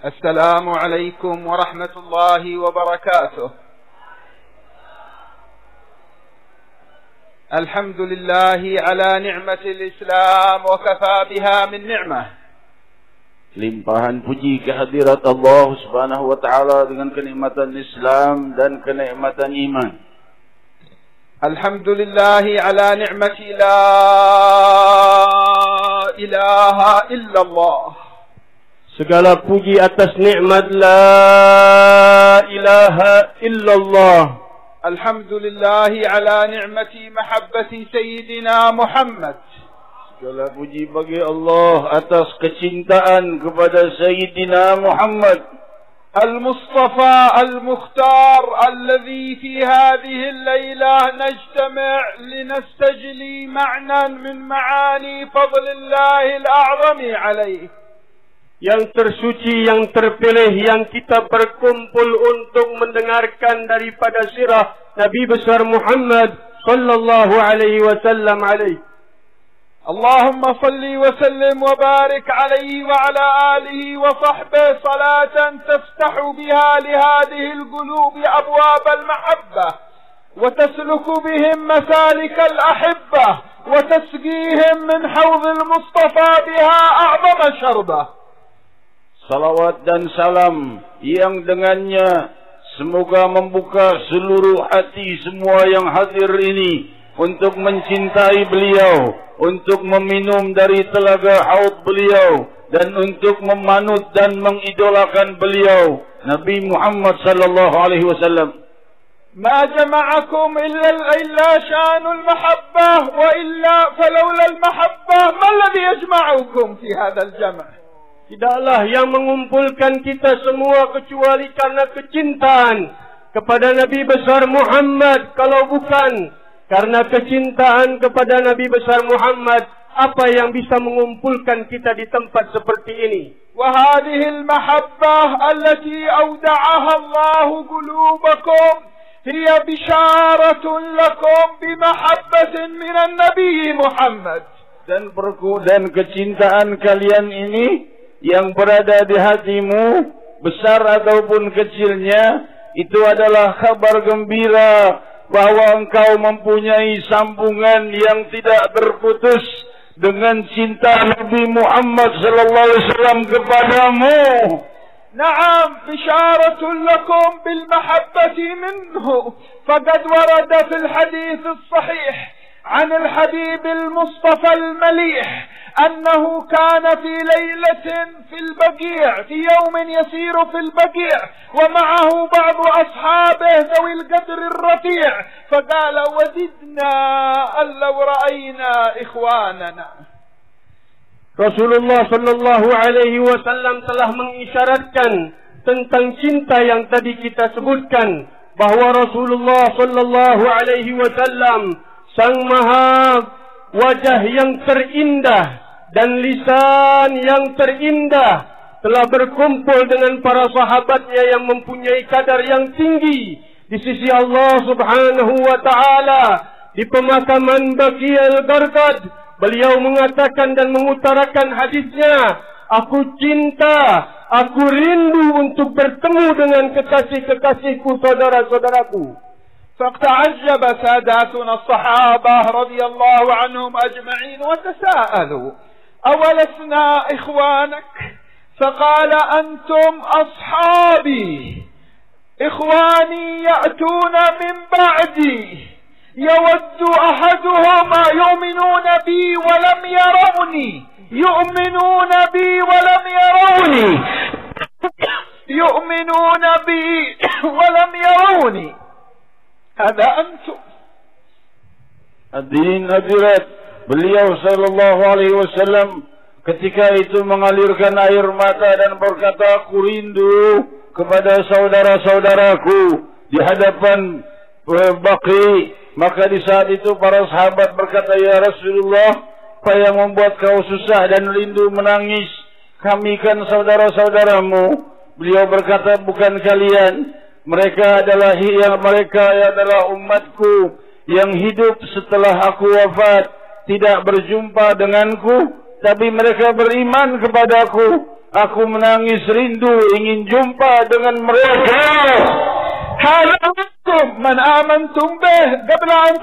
السلام عليكم ورحمة الله وبركاته. الحمد لله على نعمة الإسلام وكفى بها من نعمة. Limpahan puji kehadirat Allah Subhanahu wa taala dengan kenikmatan Islam dan kenikmatan iman. الحمد لله على نعمة لا إله إلا الله Segala puji atas nikmat la ilaha illallah. الحمد لله على نعمة محبة سيدنا محمد Segala puji bagi Allah atas kecintaan kepada Sayyidina Muhammad. المصطفى المختار الذي في هذه الليلة نجتمع لنستجلي معنى من معاني فضل الله الأعظم عليه Yang tersuci, yang terpilih, yang kita berkumpul untuk mendengarkan daripada sirah Nabi besar Muhammad sallallahu alaihi wasallam alaihi. اللهم صل وسلم وبارك عليه وعلى آله وصحبه صلاة تفتح بها لهذه القلوب أبواب المحبة وتسلك بهم مسالك الأحبة وتسقيهم من حوض المصطفى بها أعظم شربة Salawat dan salam yang dengannya semoga membuka seluruh hati semua yang hadir ini untuk mencintai beliau, untuk meminum dari telaga haud beliau dan untuk memanut dan mengidolakan beliau Nabi Muhammad sallallahu alaihi wasallam. ما جمعكم إلا إلا شان المحبة وإلا فلولا المحبة ما الذي يجمعكم في هذا الجمع؟ tidaklah yang mengumpulkan kita semua kecuali karena kecintaan kepada Nabi besar Muhammad. Kalau bukan karena kecintaan kepada Nabi besar Muhammad apa yang bisa mengumpulkan kita di tempat seperti ini? Wa hadhihi al mahabbah allati awda'aha Allah qulubakum هي بشارة لكم بمحبة من النبي محمد dan perku dan kecintaan kalian ini yang berada di hatimu besar ataupun kecilnya itu adalah kabar gembira bahawa engkau mempunyai sambungan yang tidak terputus dengan cinta Nabi Muhammad sallallahu alaihi wasallam kepadamu. نعم بشارة لكم بالمحبة منه فقد ورد في الحديث الصحيح عن الحبيب المصطفى المليح أنه كان في ليلة في البقيع في يوم يسير في البقيع ومعه بعض أصحابه ذوي القدر الرفيع فقال وددنا أن لو رأينا إخواننا. رسول الله صلى الله عليه وسلم telah mengisyaratkan tentang cinta yang tadi kita sebutkan bahwa Rasulullah sallallahu alaihi wasallam sang maha wajah yang terindah dan lisan yang terindah telah berkumpul dengan para sahabatnya yang mempunyai kadar yang tinggi di sisi Allah Subhanahu wa taala. Di pemakaman Baqi al-Gharqad beliau mengatakan dan mengutarakan hadisnya aku cinta aku rindu untuk bertemu dengan kekasih-kekasihku saudara-saudaraku فتعجب ساداتنا الصحابة رضي الله عنهم أجمعين وتساءلوا أولسنا إخوانك؟ فقال أنتم أصحابي. إخواني يأتون من بعدي. يود أحدهما يؤمنون بي ولم يروني. يؤمنون بي ولم يروني. يؤمنون بي ولم يروني. hada antum. Adin hadirat, beliau sallallahu alaihi wasallam ketika itu mengalirkan air mata dan berkata, "Aku rindu kepada saudara-saudaraku di hadapan eh, Baqi." Maka di saat itu para sahabat berkata, "Ya Rasulullah, apa yang membuat kau susah dan rindu menangis? Kami kan saudara-saudaramu." Beliau berkata, "Bukan kalian, mereka adalah yang mereka ya adalah umatku yang hidup setelah aku wafat. Tidak berjumpa denganku tapi mereka beriman kepadaku. Aku menangis rindu ingin jumpa dengan mereka. Halakum man amantum bih qabla an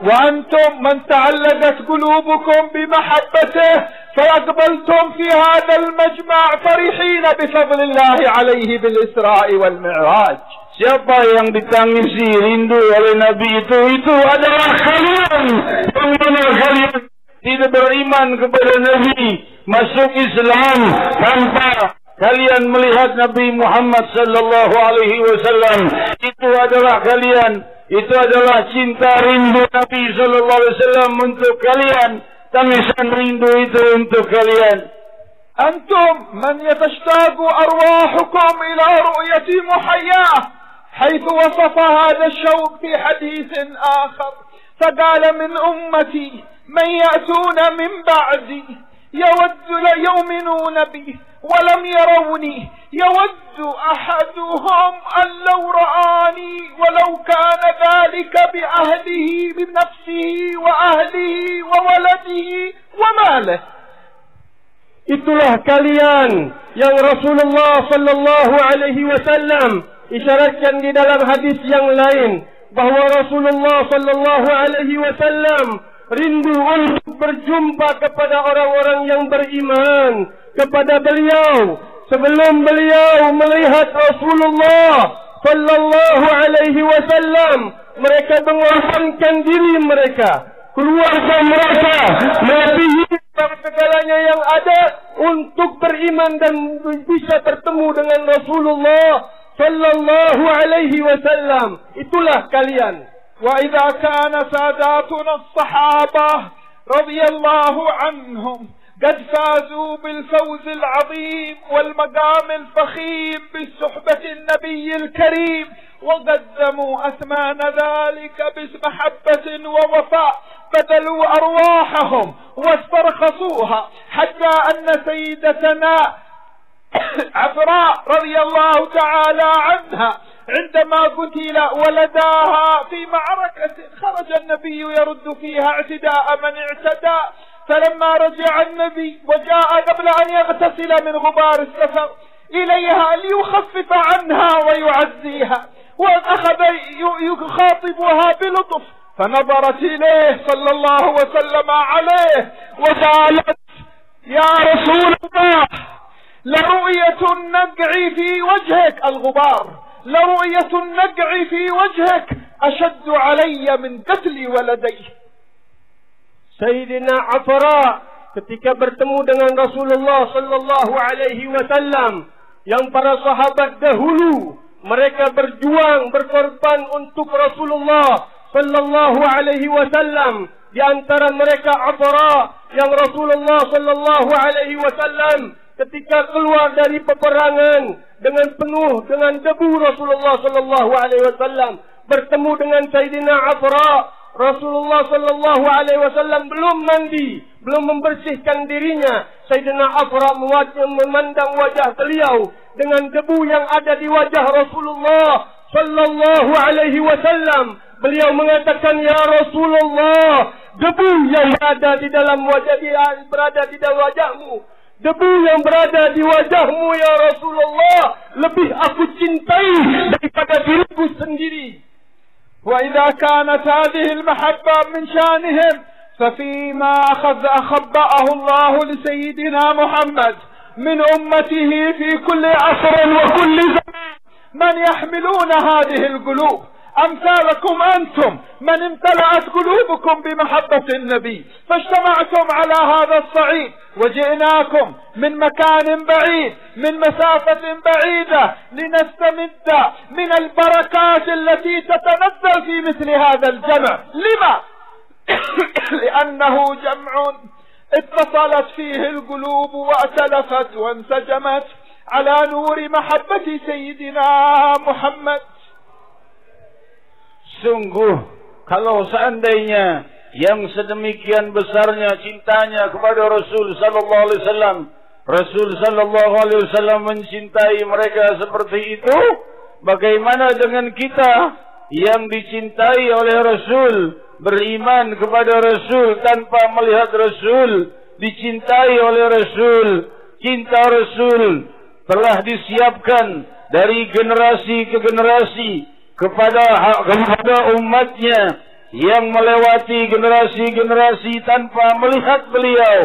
wa antum man ta'allaqat qulubukum bi mahabbatihi فأقبلتم في هذا المجمع فرحين بفضل الله عليه بالإسراء والمعراج Siapa yang ditangisi rindu oleh Nabi itu, itu adalah kalian. Yang mana kalian tidak beriman kepada Nabi, masuk Islam tanpa kalian melihat Nabi Muhammad sallallahu alaihi wasallam. Itu adalah kalian. Itu adalah cinta rindu Nabi sallallahu alaihi wasallam untuk kalian. Tangisan rindu itu. أنتم من يتشتاق أرواحكم إلى رؤية محياه حيث وصف هذا الشوق في حديث آخر فقال من أمتي من يأتون من بعدي يود يؤمنون بي ولم يروني يود أحدهم أن لو رآني ولو كان ذلك بأهله بنفسه وأهله وولده وماله Itulah kalian yang Rasulullah sallallahu alaihi wasallam isyaratkan di dalam hadis yang lain bahawa Rasulullah sallallahu alaihi wasallam rindu untuk berjumpa kepada orang-orang yang beriman kepada beliau. Sebelum beliau melihat Rasulullah sallallahu alaihi wasallam mereka mengorbankan diri mereka. Keluarga mereka melebihi segalanya yang ada untuk beriman dan bisa bertemu dengan Rasulullah sallallahu alaihi wasallam. Itulah kalian وإذا كان ساداتنا الصحابة رضي الله عنهم قد فازوا بالفوز العظيم والمقام الفخيم بصحبة النبي الكريم وقدموا أثمان ذلك بمحبة ووفاء بذلوا أرواحهم واسترخصوها حتى أن سيدتنا عفراء رضي الله تعالى عنها عندما قتل ولداها في معركة خرج النبي يرد فيها اعتداء من اعتدى. فلما رجع النبي وجاء قبل أن يغتسل من غبار السفر إليها ليخفف عنها ويعزيها وأخذ يخاطبها بلطف فنظرت إليه صلى الله وسلم عليه وقالت يا رسول الله لرؤية النقع في وجهك الغبار. لرؤية النقع في وجهك أشد علي من قتل ولدي Sayyidina Afra ketika bertemu dengan Rasulullah sallallahu alaihi wasallam yang para sahabat dahulu mereka berjuang berkorban untuk Rasulullah sallallahu alaihi wasallam di antara mereka Afra yang Rasulullah sallallahu alaihi wasallam ketika keluar dari peperangan dengan penuh dengan debu Rasulullah sallallahu alaihi wasallam bertemu dengan Sayyidina Afra Rasulullah sallallahu alaihi wasallam belum mandi, belum membersihkan dirinya. Sayyidina Afra memandang wajah beliau dengan debu yang ada di wajah Rasulullah sallallahu alaihi wasallam. Beliau mengatakan, "Ya Rasulullah, debu yang berada di dalam wajah dia berada di dalam wajahmu. Debu yang berada di wajahmu ya Rasulullah lebih aku cintai daripada diriku sendiri." وإذا كانت هذه المحبة من شانهم ففيما أخذ أخبأه الله لسيدنا محمد من أمته في كل عصر وكل زمان من يحملون هذه القلوب أمثالكم أنتم. من امتلأت قلوبكم بمحبة النبي فاجتمعتم على هذا الصعيد وجئناكم من مكان بعيد من مسافة بعيدة لنستمد من البركات التي تتنزل في مثل هذا الجمع. لما؟ لأنه جمع اتصلت فيه القلوب وأتلفت وانسجمت على نور محبة سيدنا محمد. Sungguh kalau seandainya yang sedemikian besarnya cintanya kepada Rasul sallallahu alaihi wasallam, Rasul sallallahu alaihi wasallam mencintai mereka seperti itu, bagaimana dengan kita yang dicintai oleh Rasul, beriman kepada Rasul tanpa melihat Rasul, dicintai oleh Rasul, cinta Rasul telah disiapkan dari generasi ke generasi kepada kepada umatnya yang melewati generasi-generasi tanpa melihat beliau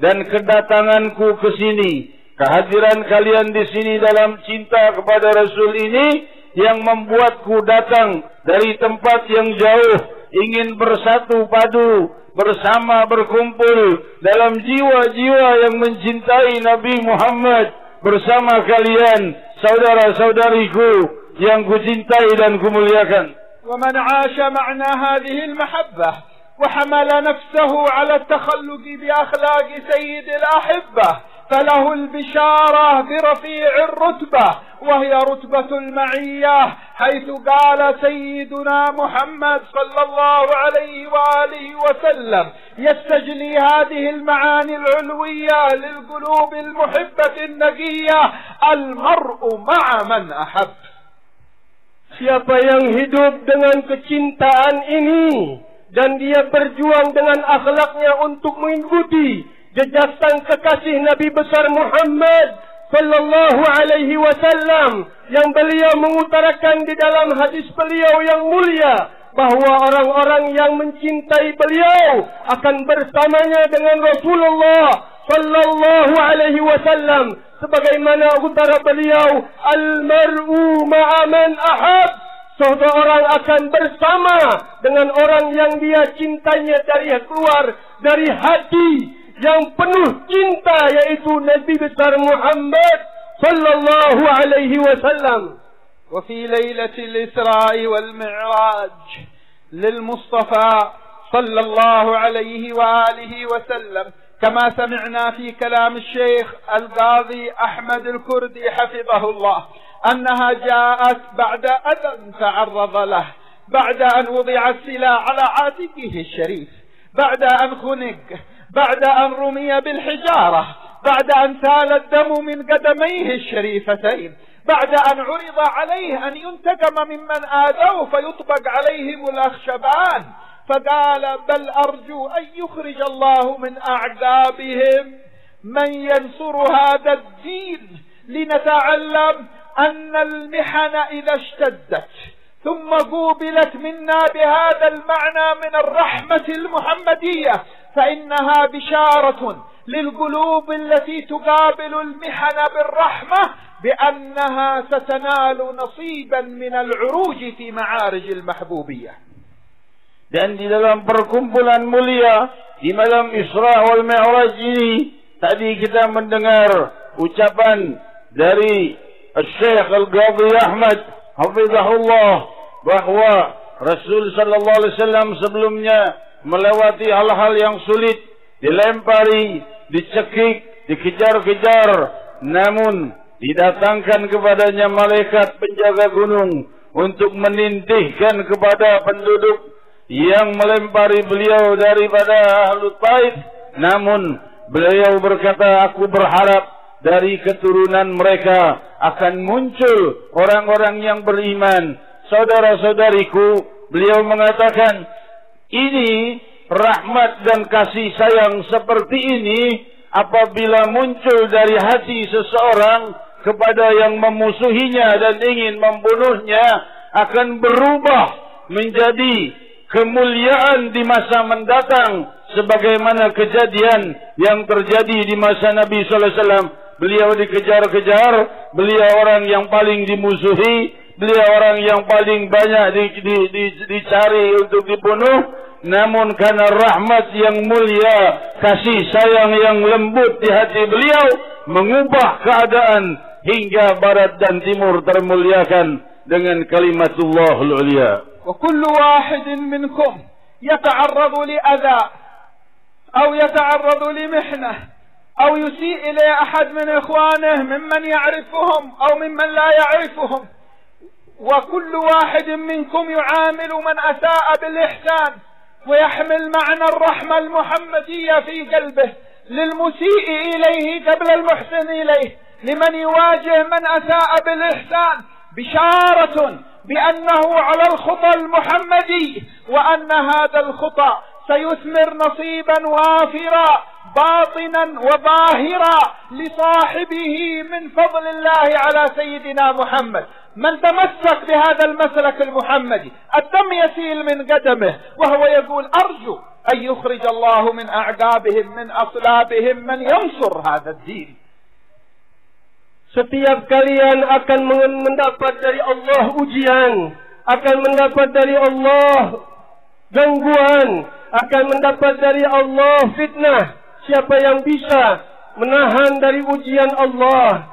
dan kedatanganku ke sini. Kehadiran kalian di sini dalam cinta kepada Rasul ini yang membuatku datang dari tempat yang jauh ingin bersatu padu bersama berkumpul dalam jiwa-jiwa yang mencintai Nabi Muhammad bersama kalian saudara-saudariku yang kucintai dan kumuliakan. ومن عاش معنى هذه المحبة وحمل نفسه على التخلق بأخلاق سيد الأحبة فله البشارة برفيع الرتبة وهي رتبة المعية حيث قال سيدنا محمد صلى الله عليه وآله وسلم يستجلي هذه المعاني العلوية للقلوب المحبة النقية المرء مع من أحب Siapa yang hidup dengan kecintaan ini dan dia berjuang dengan akhlaknya untuk mengikuti jejak sang kekasih Nabi besar Muhammad sallallahu alaihi wasallam yang beliau mengutarakan di dalam hadis beliau yang mulia bahawa orang-orang yang mencintai beliau akan bersamanya dengan Rasulullah sallallahu alaihi wasallam sebagaimana utara beliau al-mar'u ma'a man ahab seseorang akan bersama dengan orang yang dia cintanya dari keluar dari hati yang penuh cinta yaitu Nabi besar Muhammad sallallahu alaihi wasallam وفي ليلة الإسراء والمعراج للمصطفى صلى الله عليه وآله وسلم كما سمعنا في كلام الشيخ القاضي أحمد الكردي حفظه الله أنها جاءت بعد أذى تعرض له بعد أن وضع السلاح على عاتقه الشريف بعد أن خنق بعد أن رمي بالحجارة بعد أن سال الدم من قدميه الشريفتين بعد أن عرض عليه أن ينتقم ممن آذوه فيطبق عليهم الأخشبان. فقال بل أرجو أن يخرج الله من أعقابهم من ينصر هذا الدين لنتعلم أن المحن إذا اشتدت ثم قوبلت منا بهذا المعنى من الرحمة المحمدية فإنها بشارة للقلوب التي تقابل المحن بالرحمة بأنها ستنال نصيبا من العروج في معارج المحبوبية. Dan di dalam perkumpulan mulia di malam Isra wal Mi'raj ini tadi kita mendengar ucapan dari Syekh Al-Ghadhi Ahmad hafizahullah bahawa Rasul sallallahu alaihi wasallam sebelumnya melewati hal-hal yang sulit. Dilempari dicekik dikejar-kejar. Namun didatangkan kepadanya malaikat penjaga gunung untuk menintihkan kepada penduduk yang melempari beliau daripada Ahlu Taif namun beliau berkata aku berharap dari keturunan mereka akan muncul orang-orang yang beriman. Saudara-saudariku beliau mengatakan ini rahmat dan kasih sayang seperti ini apabila muncul dari hati seseorang kepada yang memusuhinya dan ingin membunuhnya akan berubah menjadi kemuliaan di masa mendatang sebagaimana kejadian yang terjadi di masa Nabi sallallahu alaihi wasallam beliau dikejar-kejar beliau orang yang paling dimusuhi beliau orang yang paling banyak di, di, di, dicari untuk dibunuh namun karena rahmat yang mulia kasih sayang yang lembut di hati beliau mengubah keadaan hingga barat dan timur termuliakan dengan kalimatullah ulia وكل واحد منكم يتعرض لأذى أو يتعرض لمحنة أو يسيء إلى أحد من إخوانه ممن يعرفهم أو ممن لا يعرفهم. وكل واحد منكم يعامل من أساء بالإحسان ويحمل معنى الرحمة المحمدية في قلبه للمسيء إليه قبل المحسن إليه. لمن يواجه من أساء بالإحسان بشارة بأنه على الخطى المحمدي وأن هذا الخطى سيثمر نصيبا وافرا. باطنا وظاهرا لصاحبه من فضل الله على سيدنا محمد. من تمسك بهذا المسلك المحمدي؟ الدم يسيل من قدمه وهو يقول أرجو أن يخرج الله من أعقابهم من أصلابهم من ينصر هذا الدين. Setiap kalian akan mendapat dari Allah ujian, akan mendapat dari Allah gangguan, akan mendapat dari Allah fitnah. Siapa yang bisa menahan dari ujian Allah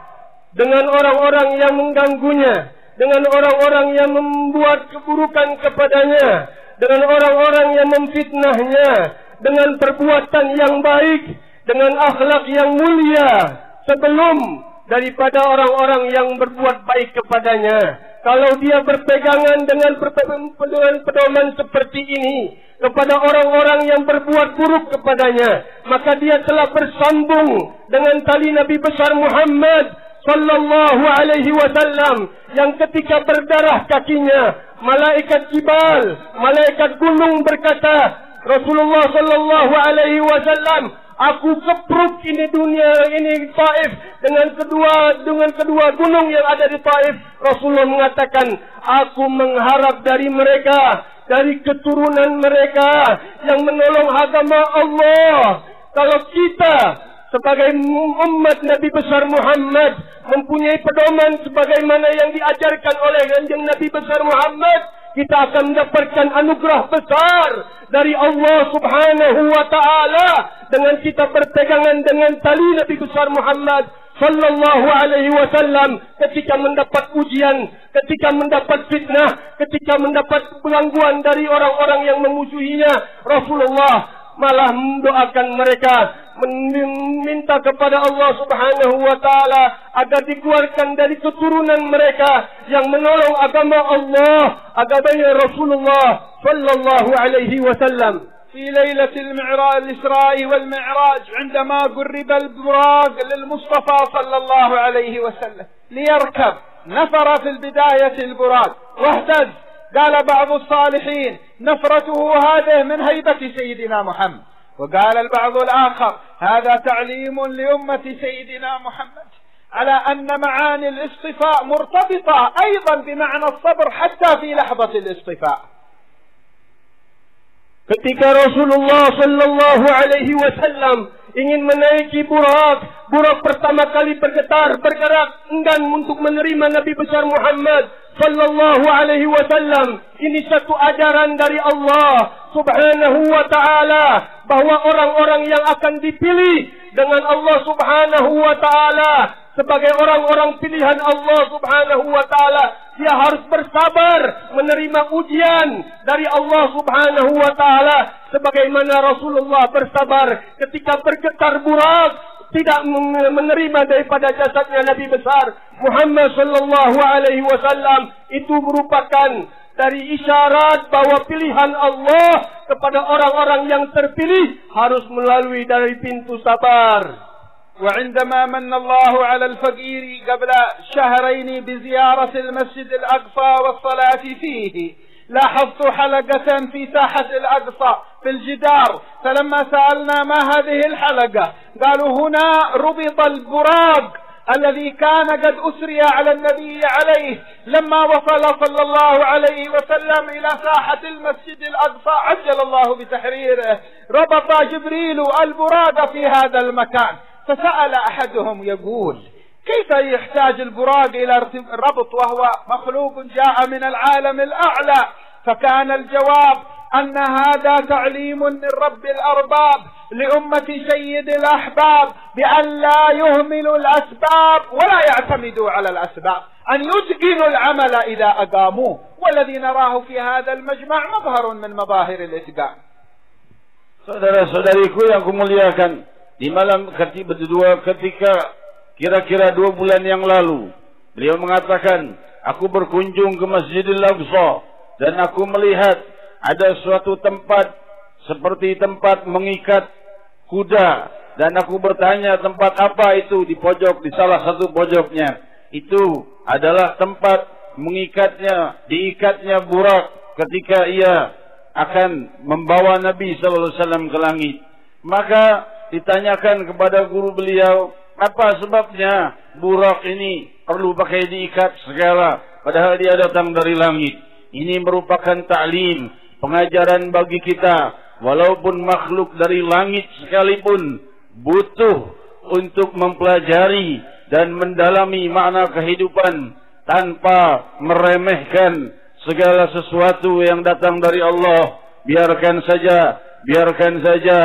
dengan orang-orang yang mengganggunya, dengan orang-orang yang membuat keburukan kepadanya, dengan orang-orang yang memfitnahnya, dengan perbuatan yang baik, dengan akhlak yang mulia sebelum daripada orang-orang yang berbuat baik kepadanya. Kalau dia berpegangan dengan pedoman seperti ini kepada orang-orang yang berbuat buruk kepadanya, maka dia telah bersambung dengan tali Nabi besar Muhammad sallallahu alaihi wasallam yang ketika berdarah kakinya, malaikat jibal, malaikat gunung berkata, Rasulullah sallallahu alaihi wasallam Aku kepruk ini dunia ini Taif dengan kedua dengan kedua gunung yang ada di Taif. Rasulullah mengatakan, aku mengharap dari mereka, dari keturunan mereka yang menolong agama Allah. Kalau kita sebagai umat Nabi besar Muhammad mempunyai pedoman sebagaimana yang diajarkan oleh kanjeng Nabi besar Muhammad, kita akan mendapatkan anugerah besar dari Allah Subhanahu wa taala dengan kita berpegangan dengan tali Nabi besar Muhammad sallallahu alaihi wasallam ketika mendapat ujian, ketika mendapat fitnah, ketika mendapat gangguan dari orang-orang yang memusuhinya, Rasulullah malah mendoakan mereka meminta kepada Allah Subhanahu wa taala agar dikeluarkan dari keturunan mereka yang menolong agama Allah agama Rasulullah sallallahu alaihi wasallam في ليلة المعراج الإسراء والمعراج عندما قرب البراق للمصطفى صلى الله عليه وسلم ليركب. نفر في البداية البراق. واهتز. قال بعض الصالحين نفرته هذه من هيبة سيدنا محمد. وقال البعض الآخر هذا تعليم لأمة سيدنا محمد. على أن معاني الاصطفاء مرتبطة أيضا بمعنى الصبر حتى في لحظة الاصطفاء. Ketika Rasulullah sallallahu alaihi wasallam ingin menaiki burak, burak pertama kali bergetar, bergerak enggan untuk menerima Nabi besar Muhammad sallallahu alaihi wasallam. Ini satu ajaran dari Allah Subhanahu wa taala bahwa orang-orang yang akan dipilih dengan Allah Subhanahu wa taala sebagai orang-orang pilihan Allah Subhanahu wa taala dia harus bersabar menerima ujian dari Allah Subhanahu wa taala sebagaimana Rasulullah bersabar ketika bergetar burak tidak menerima daripada jasadnya Nabi besar Muhammad sallallahu alaihi wasallam itu merupakan dari isyarat bahawa pilihan Allah kepada orang-orang yang terpilih harus melalui dari pintu sabar. وعندما من الله على الفقير قبل شهرين بزيارة المسجد الأقصى والصلاة فيه لاحظت حلقة في ساحة الأقصى في الجدار فلما سألنا ما هذه الحلقة قالوا هنا ربط البراق الذي كان قد أسري على النبي عليه لما وصل صلى الله عليه وسلم إلى ساحة المسجد الأقصى. عجل الله بتحريره. ربط جبريل البراق في هذا المكان. فسأل أحدهم يقول كيف يحتاج البراق إلى ربط وهو مخلوق جاء من العالم الأعلى. فكان الجواب أن هذا تعليم من رب الأرباب لأمة سيد الأحباب بأن لا يهملوا الأسباب ولا يعتمدوا على الأسباب أن يتقنوا العمل إذا أقاموه. والذي نراه في هذا المجمع مظهر من مظاهر الإتقان. Saudara-saudariku yang kumuliakan, di malam ketika berdua ketika kira-kira dua bulan yang lalu beliau mengatakan aku berkunjung ke Masjidil Aqsa dan aku melihat ada suatu tempat seperti tempat mengikat kuda dan aku bertanya tempat apa itu? Di pojok di salah satu pojoknya. Itu adalah tempat mengikatnya diikatnya burak ketika ia akan membawa Nabi sallallahu alaihi wasallam ke langit. Maka ditanyakan kepada guru beliau, apa sebabnya burak ini perlu pakai diikat segala? Padahal dia datang dari langit. Ini merupakan ta'lim, pengajaran bagi kita. Walaupun makhluk dari langit sekalipun butuh untuk mempelajari dan mendalami makna kehidupan tanpa meremehkan segala sesuatu yang datang dari Allah. Biarkan saja biarkan saja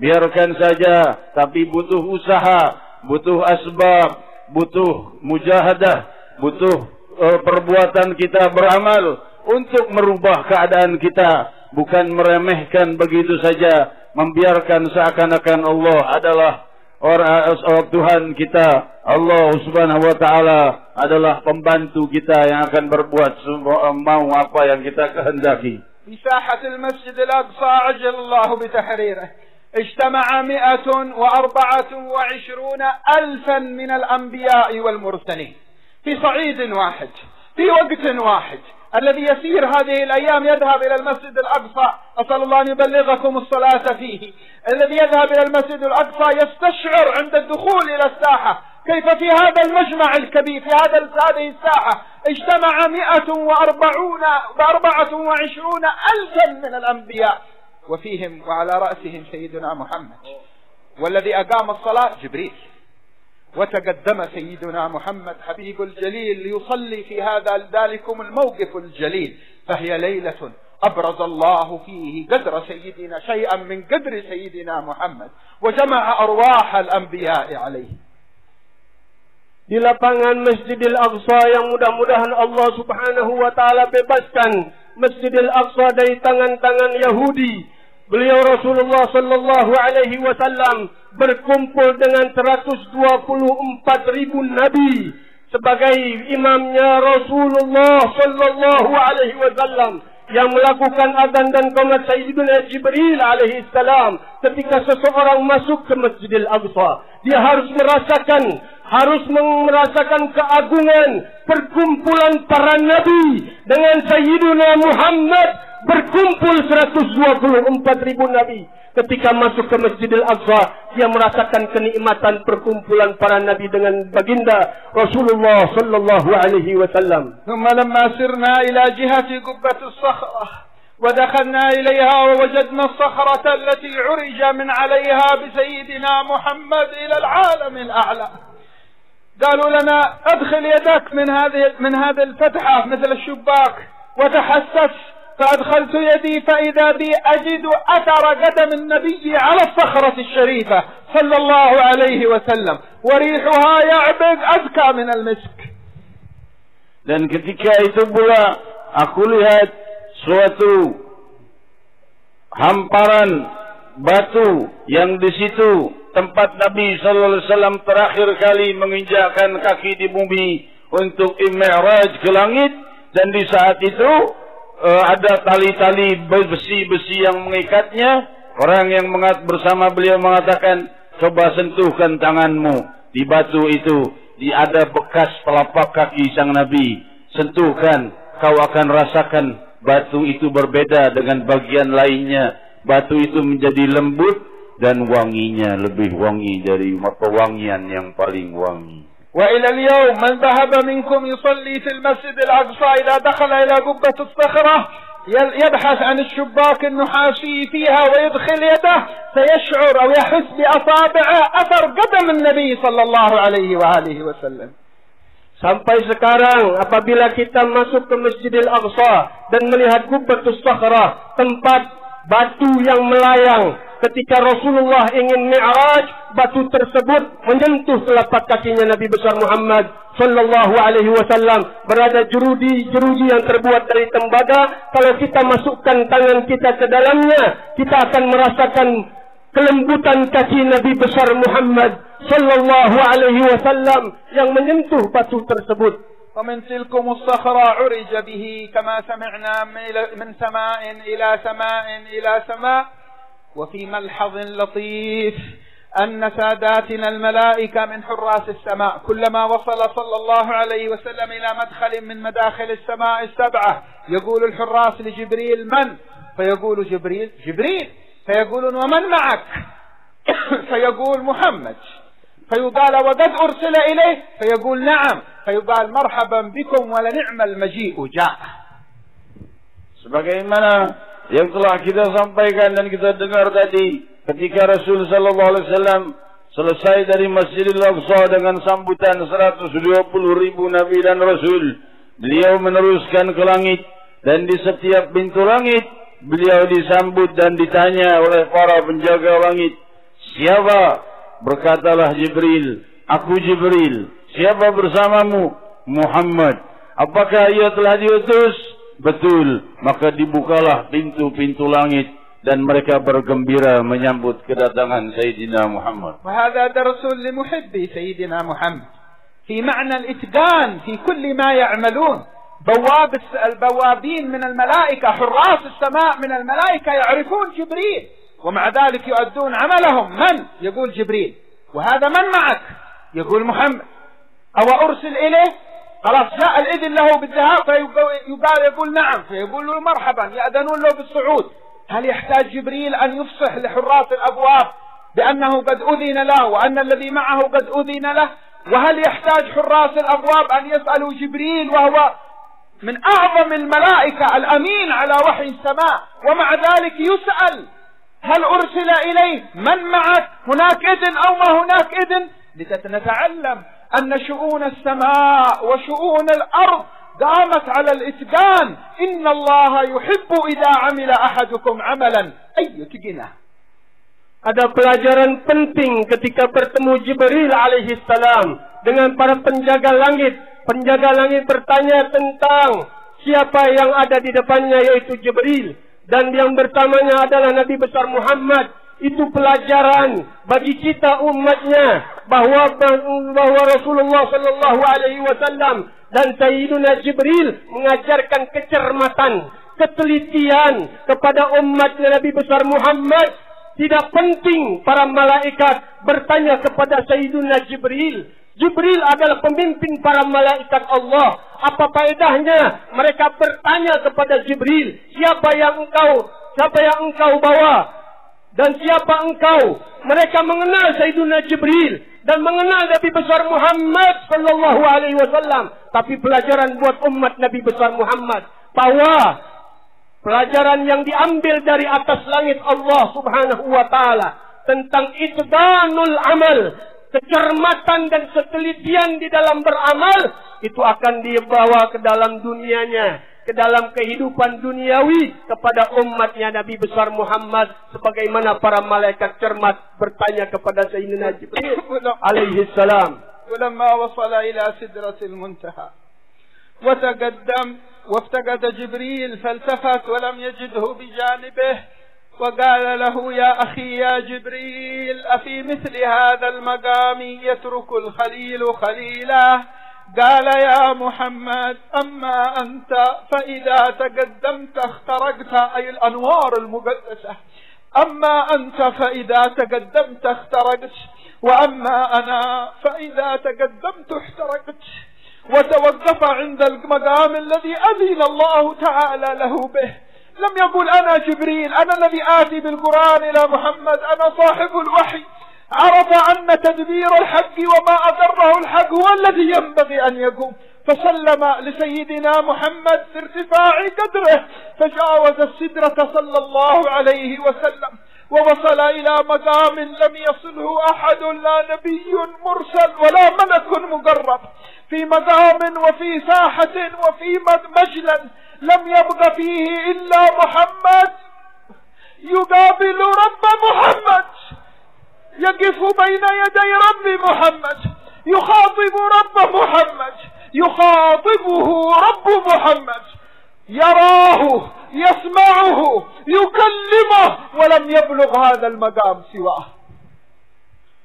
biarkan saja tapi butuh usaha butuh asbab butuh mujahadah butuh uh, perbuatan kita beramal untuk merubah keadaan kita. Bukan meremehkan begitu saja membiarkan seakan-akan Allah adalah orang Asal eh, eh, Tuhan kita. Allah Subhanahu wa taala adalah pembantu kita yang akan berbuat semua mau apa yang kita kehendaki. Di sahatil Masjid Al-Aqsa ajallahu bitahrirah اجتمع مئة وأربعة وعشرون ألفا من الأنبياء والمرسلين في صعيد واحد في وقت واحد. الذي يسير هذه الأيام يذهب إلى المسجد الأقصى. أسأل الله أن يبلغكم الصلاة فيه. الذي يذهب إلى المسجد الأقصى يستشعر عند الدخول إلى الساحة. كيف في هذا المجمع الكبير في هذا هذه الساحة؟ اجتمع مئة وأربعون وأربعة وعشرون ألفا من الأنبياء. وفيهم وعلى رأسهم سيدنا محمد. والذي أقام الصلاة جبريل. وتقدم سيدنا محمد حبيب الجليل ليصلي في هذا ذلكم الموقف الجليل. فهي ليلة أبرز الله فيه قدر سيدنا شيئا من قدر سيدنا محمد. وجمع أرواح الأنبياء عليه. Di lapangan Masjidil Aqsa yang mudah-mudahan Allah Subhanahu wa taala bebaskan. Masjidil Aqsa dari tangan-tangan Yahudi. Beliau Rasulullah sallallahu alaihi wasallam berkumpul dengan 124 ribu nabi sebagai imamnya Rasulullah sallallahu alaihi wasallam yang melakukan azan dan qomat Sayyidina Jibril alaihi salam ketika seseorang masuk ke Masjidil Aqsa. Dia harus merasakan harus merasakan keagungan perkumpulan para nabi dengan Sayyidina Muhammad berkumpul 124 ribu nabi ketika masuk ke Masjidil Aqsa dia merasakan kenikmatan perkumpulan para nabi dengan baginda Rasulullah sallallahu alaihi wasallam. ثم لما سرنا إلى جهة قبة الصخرة ودخلنا إليها ووجدنا الصخرة التي عرج من عليها بسيدنا محمد إلى العالم الأعلى قالوا لنا أدخل يدك من هذه من هذه الفتحة مثل الشباك وتحسس فأدخلت يدي فإذا بي أجد أثر قدم النبي على الصخرة الشريفة صلى الله عليه وسلم وريحها يعبد أزكى من المسك dan ketika itu pula aku lihat suatu hamparan batu yang di situ tempat Nabi sallallahu alaihi wasallam terakhir kali menginjakkan kaki di bumi untuk Mi'raj ke langit dan di saat itu uh, ada tali-tali besi-besi yang mengikatnya. Orang yang mengat bersama beliau mengatakan, coba sentuhkan tanganmu di batu itu. Di ada bekas telapak kaki sang Nabi. Sentuhkan, kau akan rasakan batu itu berbeda dengan bagian lainnya. Batu itu menjadi lembut dan wanginya lebih wangi dari pewangian yang paling wangi. وإلى اليوم من ذهب منكم يصلي في المسجد الأقصى إذا دخل إلى قبة الصخرة يبحث عن الشباك النحاسي فيها ويدخل يده سيشعر أو يحس بأصابعه أثر قدم النبي صلى الله عليه وآله وسلم. Sampai sekarang apabila kita masuk ke Masjidil Aqsa dan melihat Qubbatus Sakhrah, tempat batu yang melayang ketika Rasulullah ingin mi'raj batu tersebut menyentuh telapak kakinya Nabi besar Muhammad sallallahu alaihi wasallam berada jeruji jeruji yang terbuat dari tembaga kalau kita masukkan tangan kita ke dalamnya kita akan merasakan kelembutan kaki Nabi besar Muhammad sallallahu alaihi wasallam yang menyentuh batu tersebut ومن تلكم الصخرة عرج به كما سمعنا من سماء إلى سماء إلى سماء وفي ملحظ لطيف أن ساداتنا الملائكة من حراس السماء كلما وصل صلى الله عليه وسلم إلى مدخل من مداخل السماء السبعة يقول الحراس لجبريل من؟ فيقول جبريل جبريل. فيقولون ومن معك؟ فيقول محمد. فيقال وقد أرسل إليه؟ فيقول نعم. فيقال مرحبا بكم ولنعم المجيء. جاء. sebagaimana yang telah kita sampaikan dan kita dengar tadi ketika Rasul sallallahu alaihi wasallam selesai dari Masjidil Aqsa dengan sambutan 120 ribu nabi dan rasul beliau meneruskan ke langit. Dan di setiap pintu langit beliau disambut dan ditanya oleh para penjaga langit siapa? Berkatalah Jibril aku Jibril. Siapa bersamamu? Muhammad apakah ia telah diutus betul. Maka dibukalah pintu-pintu langit dan mereka bergembira menyambut kedatangan Sayyidina Muhammad. وهذا درس لمحبي سيدنا محمد في معنى الإتقان في كل ما يعملون بواب البوابين من الملائكة حراس السماء من الملائكة يعرفون جبريل ومع ذلك يؤدون عملهم من يقول جبريل وهذا من معك يقول محمد أو أرسل إليه خلاص جاء الإذن له بالذهاب فيقال يقول نعم فيقول له مرحبا يأذنون له بالصعود. هل يحتاج جبريل أن يفصح لحراس الأبواب بأنه قد أذن له وأن الذي معه قد أذن له؟ وهل يحتاج حراس الأبواب أن يسألوا جبريل وهو من أعظم الملائكة الأمين على وحي السماء؟ ومع ذلك يسأل هل أرسل إليه؟ من معك؟ هناك إذن أو ما هناك إذن؟ لنتعلم أن شؤون السماء وشؤون الأرض قامت على الإتقان إن الله يحب إذا عمل أحدكم عملا أي تقنه Ada pelajaran penting ketika bertemu Jibril alaihi salam dengan para penjaga langit. Penjaga langit bertanya tentang siapa yang ada di depannya yaitu Jibril dan yang bersamanya adalah Nabi besar Muhammad. Itu pelajaran bagi kita umatnya bahawa bahawa Rasulullah sallallahu alaihi wasallam dan Sayyidina Jibril mengajarkan kecermatan, ketelitian kepada umat Nabi besar Muhammad tidak penting para malaikat bertanya kepada Sayyidina Jibril. Jibril adalah pemimpin para malaikat Allah. Apa faedahnya mereka bertanya kepada Jibril, siapa yang engkau, siapa yang engkau bawa dan siapa engkau? Mereka mengenal Sayyidina Jibril dan mengenal Nabi besar Muhammad sallallahu alaihi wasallam. Tapi pelajaran buat umat Nabi besar Muhammad bahwa Pelajaran yang diambil dari atas langit Allah subhanahu wa ta'ala. Tentang itdanul amal. Kecermatan dan ketelitian di dalam beramal. Itu akan dibawa ke dalam dunianya. Ke dalam kehidupan duniawi. Kepada umatnya Nabi besar Muhammad. Sebagaimana para malaikat cermat bertanya kepada Sayyidina Jibril. alaihi salam. ولما وصل إلى سدرة المنتهى وتقدم وافتقد جبريل فالتفت ولم يجده بجانبه وقال له يا أخي يا جبريل أفي مثل هذا المقام يترك الخليل خليله قال يا محمد أما أنت فإذا تقدمت اخترقت أي الأنوار المقدسة. أما أنت فإذا تقدمت اخترقت وأما أنا فإذا تقدمت احترقت. وتوقف عند المقام الذي أذن الله تعالى له به. لم يقل أنا جبريل أنا الذي آتي بالقرآن إلى محمد أنا صاحب الوحي. عرف أن تدبير الحق وما أضره الحق هو الذي ينبغي أن يقوم. فسلم لسيدنا محمد في ارتفاع قدره فجاوز السدرة صلى الله عليه وسلم ووصل إلى مقام لم يصله أحد لا نبي مرسل ولا ملك مقرب. في مقام وفي ساحة وفي مجلس لم يبق فيه إلا محمد يقابل رب محمد. يقف بين يدي رب محمد يخاطب رب محمد يخاطبه رب محمد يراه يسمعه يكلمه ولم يبلغ هذا المقام سواه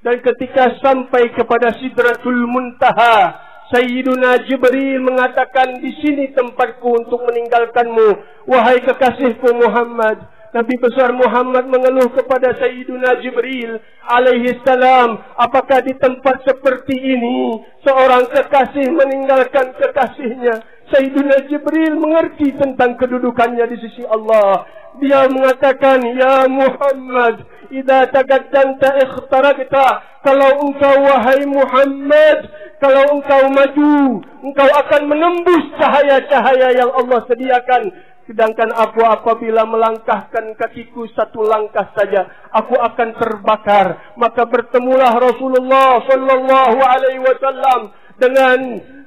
dan ketika sampai kepada Sidratul Muntaha Sayyiduna Jibril mengatakan di sini tempatku untuk meninggalkanmu wahai kekasihku Muhammad Nabi besar Muhammad mengeluh kepada Sayyiduna Jibril alaihi salam apakah di tempat seperti ini seorang kekasih meninggalkan kekasihnya? Sayyidina Jibril mengerti tentang kedudukannya di sisi Allah. Dia mengatakan ya Muhammad idza taqaddamta ikhtaraqta kalau engkau wahai Muhammad kalau engkau maju engkau akan menembus cahaya-cahaya yang Allah sediakan sedangkan aku apabila melangkahkan kakiku satu langkah saja aku akan terbakar. Maka bertemulah Rasulullah sallallahu alaihi wasallam dengan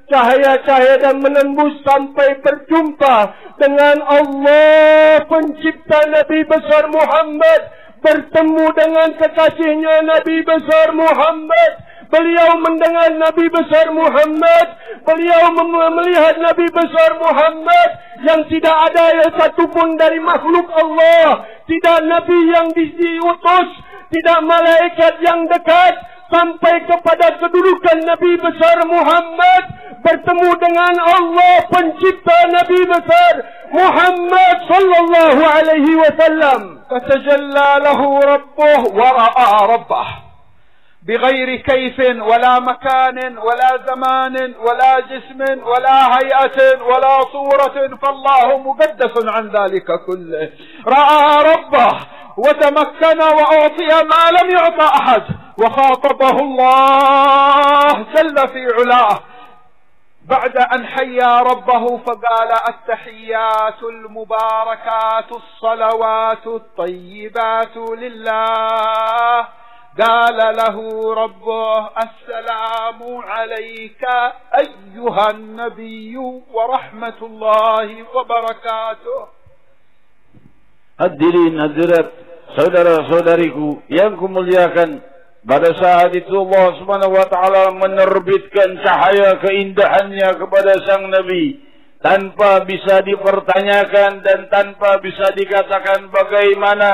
cahaya-cahaya dan menembus sampai berjumpa dengan Allah pencipta Nabi besar Muhammad. Bertemu dengan kekasihnya Nabi besar Muhammad beliau mendengar Nabi besar Muhammad. Beliau melihat Nabi besar Muhammad yang tidak ada yang satu pun dari makhluk Allah. Tidak Nabi yang diutus tidak malaikat yang dekat. Sampai kepada kedudukan Nabi besar Muhammad bertemu dengan Allah pencipta Nabi besar Muhammad sallallahu alaihi wasallam. Fatajalla lahu rabbuh wa ra'a rabbah بغير كيف ولا مكان ولا زمان ولا جسم ولا هيئة ولا صورة فالله مقدس عن ذلك كله. رأى ربه وتمكن وأعطي ما لم يعطى أحد وخاطبه الله جل في علاه. بعد أن حيا ربه فقال التحيات المباركات الصلوات الطيبات لله. قال له ربه السلام عليك أيها النبي ورحمة الله وبركاته Hadirin hadirat saudara-saudariku yang kumuliakan pada saat itu Allah Subhanahu wa taala menerbitkan cahaya keindahannya kepada sang nabi tanpa bisa dipertanyakan dan tanpa bisa dikatakan bagaimana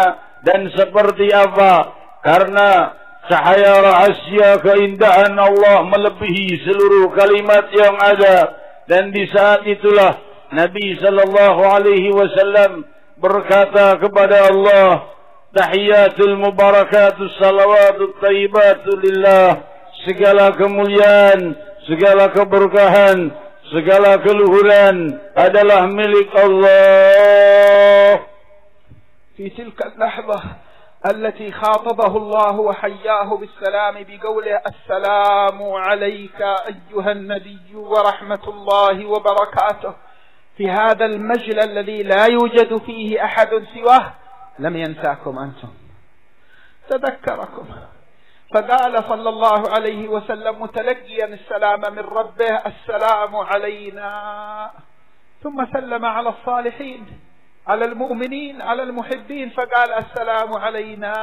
dan seperti apa karena cahaya rahasia keindahan Allah melebihi seluruh kalimat yang ada dan di saat itulah Nabi sallallahu alaihi wasallam berkata kepada Allah tahiyatul mubarakatus salawatut tayyibatul lillah segala kemuliaan segala keberkahan segala keluhuran adalah milik Allah في تلك اللحظة التي خاطبه الله وحياه بالسلام بقوله السلام عليك أيها النبي ورحمة الله وبركاته. في هذا المجل الذي لا يوجد فيه أحد سواه لم ينساكم أنتم. تذكركم. فقال صلى الله عليه وسلم متلقيا السلام من ربه السلام علينا. ثم سلم على الصالحين. على المؤمنين على المحبين فقال السلام علينا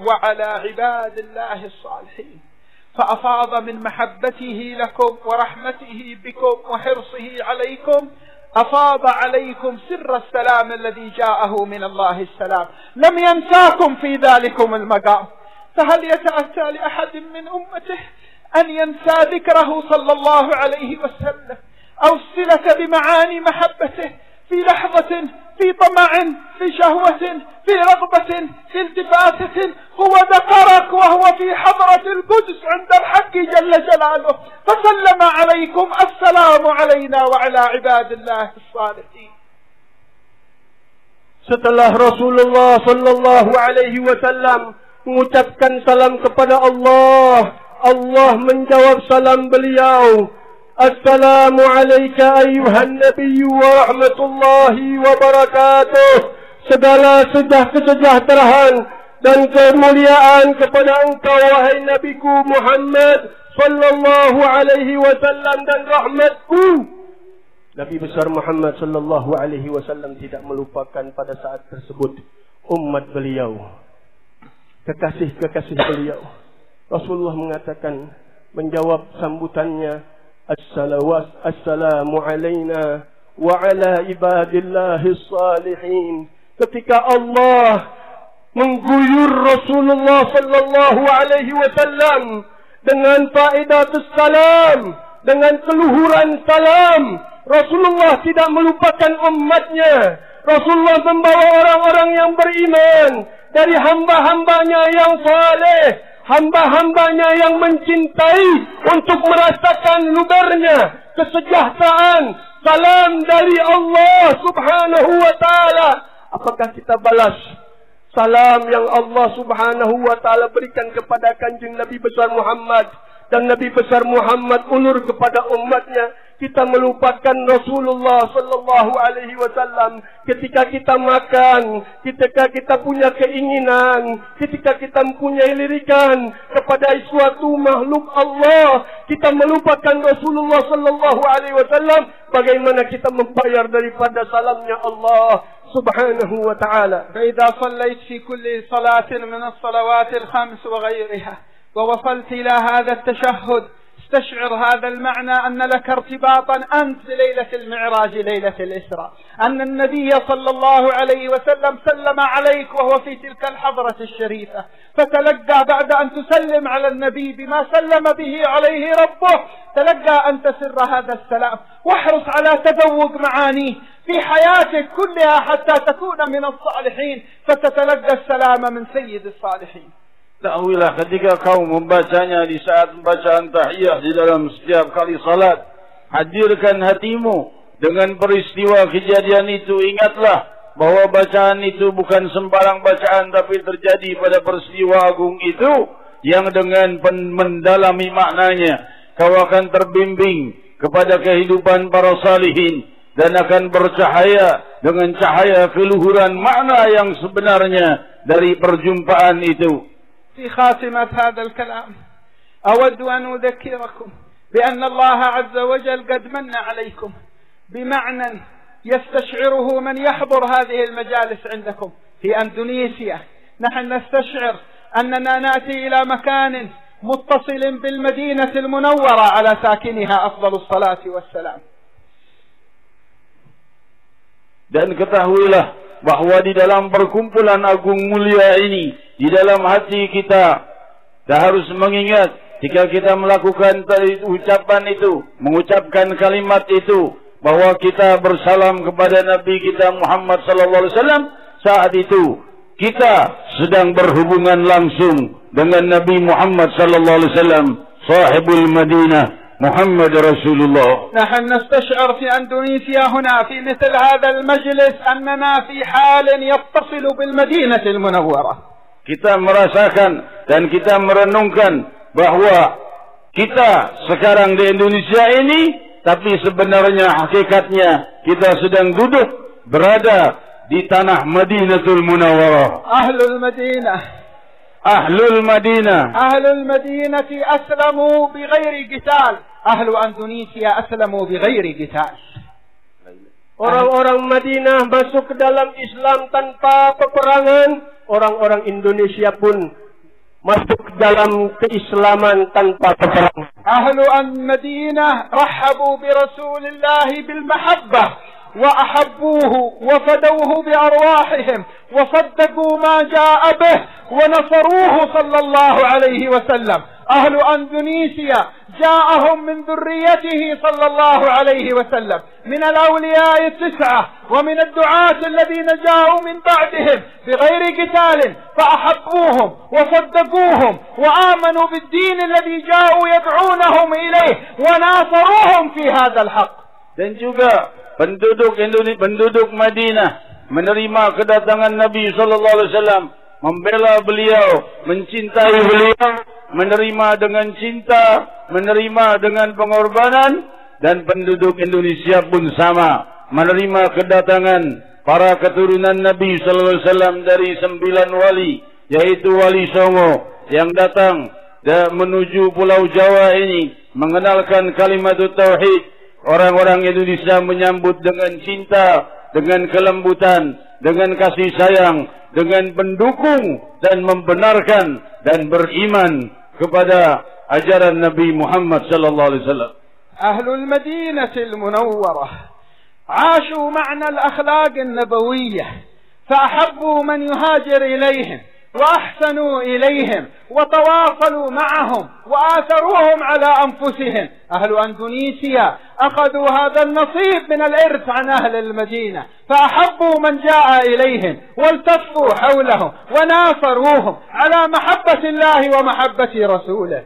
وعلى عباد الله الصالحين. فأفاض من محبته لكم ورحمته بكم وحرصه عليكم. أفاض عليكم سر السلام الذي جاءه من الله السلام. لم ينساكم في ذلكم المقام. فهل يتأتى لأحد من أمته أن ينسى ذكره صلى الله عليه وسلم؟ أو الصلة بمعاني محبته؟ في لحظة في طمع في شهوة في رغبة في التفاتة هو ذكرك وهو في حضرة القدس عند الحق جل جلاله. فسلم عليكم السلام علينا وعلى عباد الله الصالحين. Setelah Rasulullah sallallahu alaihi wasallam mengucapkan salam kepada Allah, Allah menjawab salam beliau. السلام عليك أيها النبي ورحمة الله وبركاته segala sejah kesejahteraan dan kemuliaan kepada engkau wahai nabiku Muhammad sallallahu alaihi wasallam dan rahmatku Nabi besar Muhammad sallallahu alaihi wasallam tidak melupakan pada saat tersebut umat beliau kekasih-kekasih beliau Rasulullah mengatakan menjawab sambutannya السلوات السلام علينا وعلى عباد الله الصالحين ketika Allah mengguyur Rasulullah sallallahu alaihi wasallam dengan faedah salam dengan keluhuran salam Rasulullah tidak melupakan umatnya Rasulullah membawa orang-orang yang beriman dari hamba-hambanya yang saleh hamba-hambanya yang mencintai untuk merasakan lubernya kesejahteraan salam dari Allah subhanahu wa ta'ala. Apakah kita balas salam yang Allah Subhanahu wa taala berikan kepada kanjeng Nabi besar Muhammad dan Nabi besar Muhammad ulur kepada umatnya. Kita melupakan Rasulullah sallallahu alaihi wasallam. Ketika kita makan ketika kita punya keinginan ketika kita mempunyai lirikan kepada suatu makhluk Allah kita melupakan Rasulullah sallallahu alaihi wasallam. Bagaimana kita membayar daripada salamnya Allah subhanahu wa taala. فاذا صليت في كل صلاه من الصلوات الخمس وغيرها ووصلت إلى هذا التشهد. استشعر هذا المعنى أن لك ارتباطا أنت ليلة المعراج ليلة الإسراء. أن النبي صلى الله عليه وسلم سلم عليك وهو في تلك الحضرة الشريفة. فتلقى بعد أن تسلم على النبي بما سلم به عليه ربه تلقى أن تسر هذا السلام. واحرص على تذوق معانيه في حياتك كلها حتى تكون من الصالحين. فتتلقى السلام من سيد الصالحين. Tahuilah ketika kau membacanya di saat bacaan tahiyah di dalam setiap kali salat. Hadirkan hatimu dengan peristiwa kejadian itu. Ingatlah bahawa bacaan itu bukan sembarang bacaan tapi terjadi pada peristiwa agung itu. Yang dengan mendalami maknanya kau akan terbimbing kepada kehidupan para salihin. Dan akan bercahaya dengan cahaya keluhuran makna yang sebenarnya dari perjumpaan itu. في خاتمة هذا الكلام. أود أن أذكركم بأن الله عز وجل قد من عليكم بمعنى يستشعره من يحضر هذه المجالس عندكم في أندونيسيا. نحن نستشعر أننا نأتي إلى مكان متصل بالمدينة المنورة على ساكنها أفضل الصلاة والسلام. Dan ketahuilah bahawa di dalam perkumpulan agung mulia ini di dalam hati kita kita harus mengingat jika kita melakukan ucapan itu mengucapkan kalimat itu bahawa kita bersalam kepada nabi kita Muhammad sallallahu alaihi wasallam saat itu kita sedang berhubungan langsung dengan nabi Muhammad sallallahu alaihi wasallam sahibul madinah محمد رسول الله نحن نستشعر في أندونيسيا هنا في مثل هذا المجلس أننا في حال يتصل بالمدينة المنورة kita merasakan dan kita merenungkan bahawa kita sekarang di Indonesia ini tapi sebenarnya hakikatnya kita sedang duduk berada di tanah Madinatul Munawwarah. Ahlul Madinah. Ahlul Madinah. Ahlul Madinah aslamu bighairi qital. Ahlu Indonesia aslamu bighairi qital. Orang-orang Madinah masuk ke dalam Islam tanpa peperangan orang-orang Indonesia pun masuk dalam keislaman tanpa peperangan. Ahlu al-Madinah rahabu bi Rasulillah bil mahabbah. وأحبوه وفدوه بأرواحهم وصدقوا ما جاء به ونصروه صلى الله عليه وسلم. أهل أندونيسيا جاءهم من ذريته صلى الله عليه وسلم. من الأولياء التسعة ومن الدعاة الذين جاءوا من بعدهم بغير قتال فأحبوهم وصدقوهم وآمنوا بالدين الذي جاءوا يدعونهم إليه وناصروهم في هذا الحق. Penduduk Indonesia penduduk Madinah menerima kedatangan Nabi sallallahu alaihi wasallam membela beliau mencintai beliau. menerima dengan cinta menerima dengan pengorbanan dan penduduk Indonesia pun sama menerima kedatangan para keturunan Nabi sallallahu alaihi wasallam dari sembilan wali yaitu wali Songo yang datang dan menuju pulau Jawa ini mengenalkan kalimat tauhid orang-orang Indonesia menyambut dengan cinta, dengan kelembutan, dengan kasih sayang, dengan pendukung dan membenarkan dan beriman kepada ajaran Nabi Muhammad sallallahu alaihi wasallam. Ahlul Madinah al-Munawwarah عاشوا معنى الأخلاق النبوية فأحبوا من يهاجر إليهم وأحسنوا إليهم وتواصلوا معهم وآثروهم على أنفسهم. أهل أندونيسيا أخذوا هذا النصيب من الإرث عن أهل المدينة فأحبوا من جاء إليهم والتفوا حولهم وناصروهم على محبة الله ومحبة رسوله.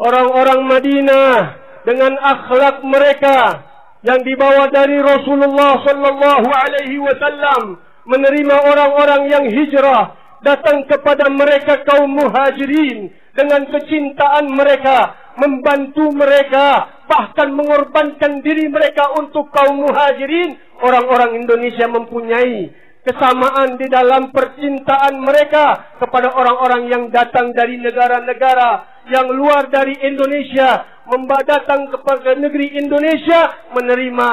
Orang-orang Madinah dengan akhlak mereka yang dibawa dari Rasulullah sallallahu alaihi wasallam menerima orang-orang yang hijrah datang kepada mereka kaum muhajirin dengan kecintaan mereka membantu mereka bahkan mengorbankan diri mereka untuk kaum muhajirin. Orang-orang Indonesia mempunyai kesamaan di dalam percintaan mereka kepada orang-orang yang datang dari negara-negara yang luar dari Indonesia datang kepada negeri Indonesia menerima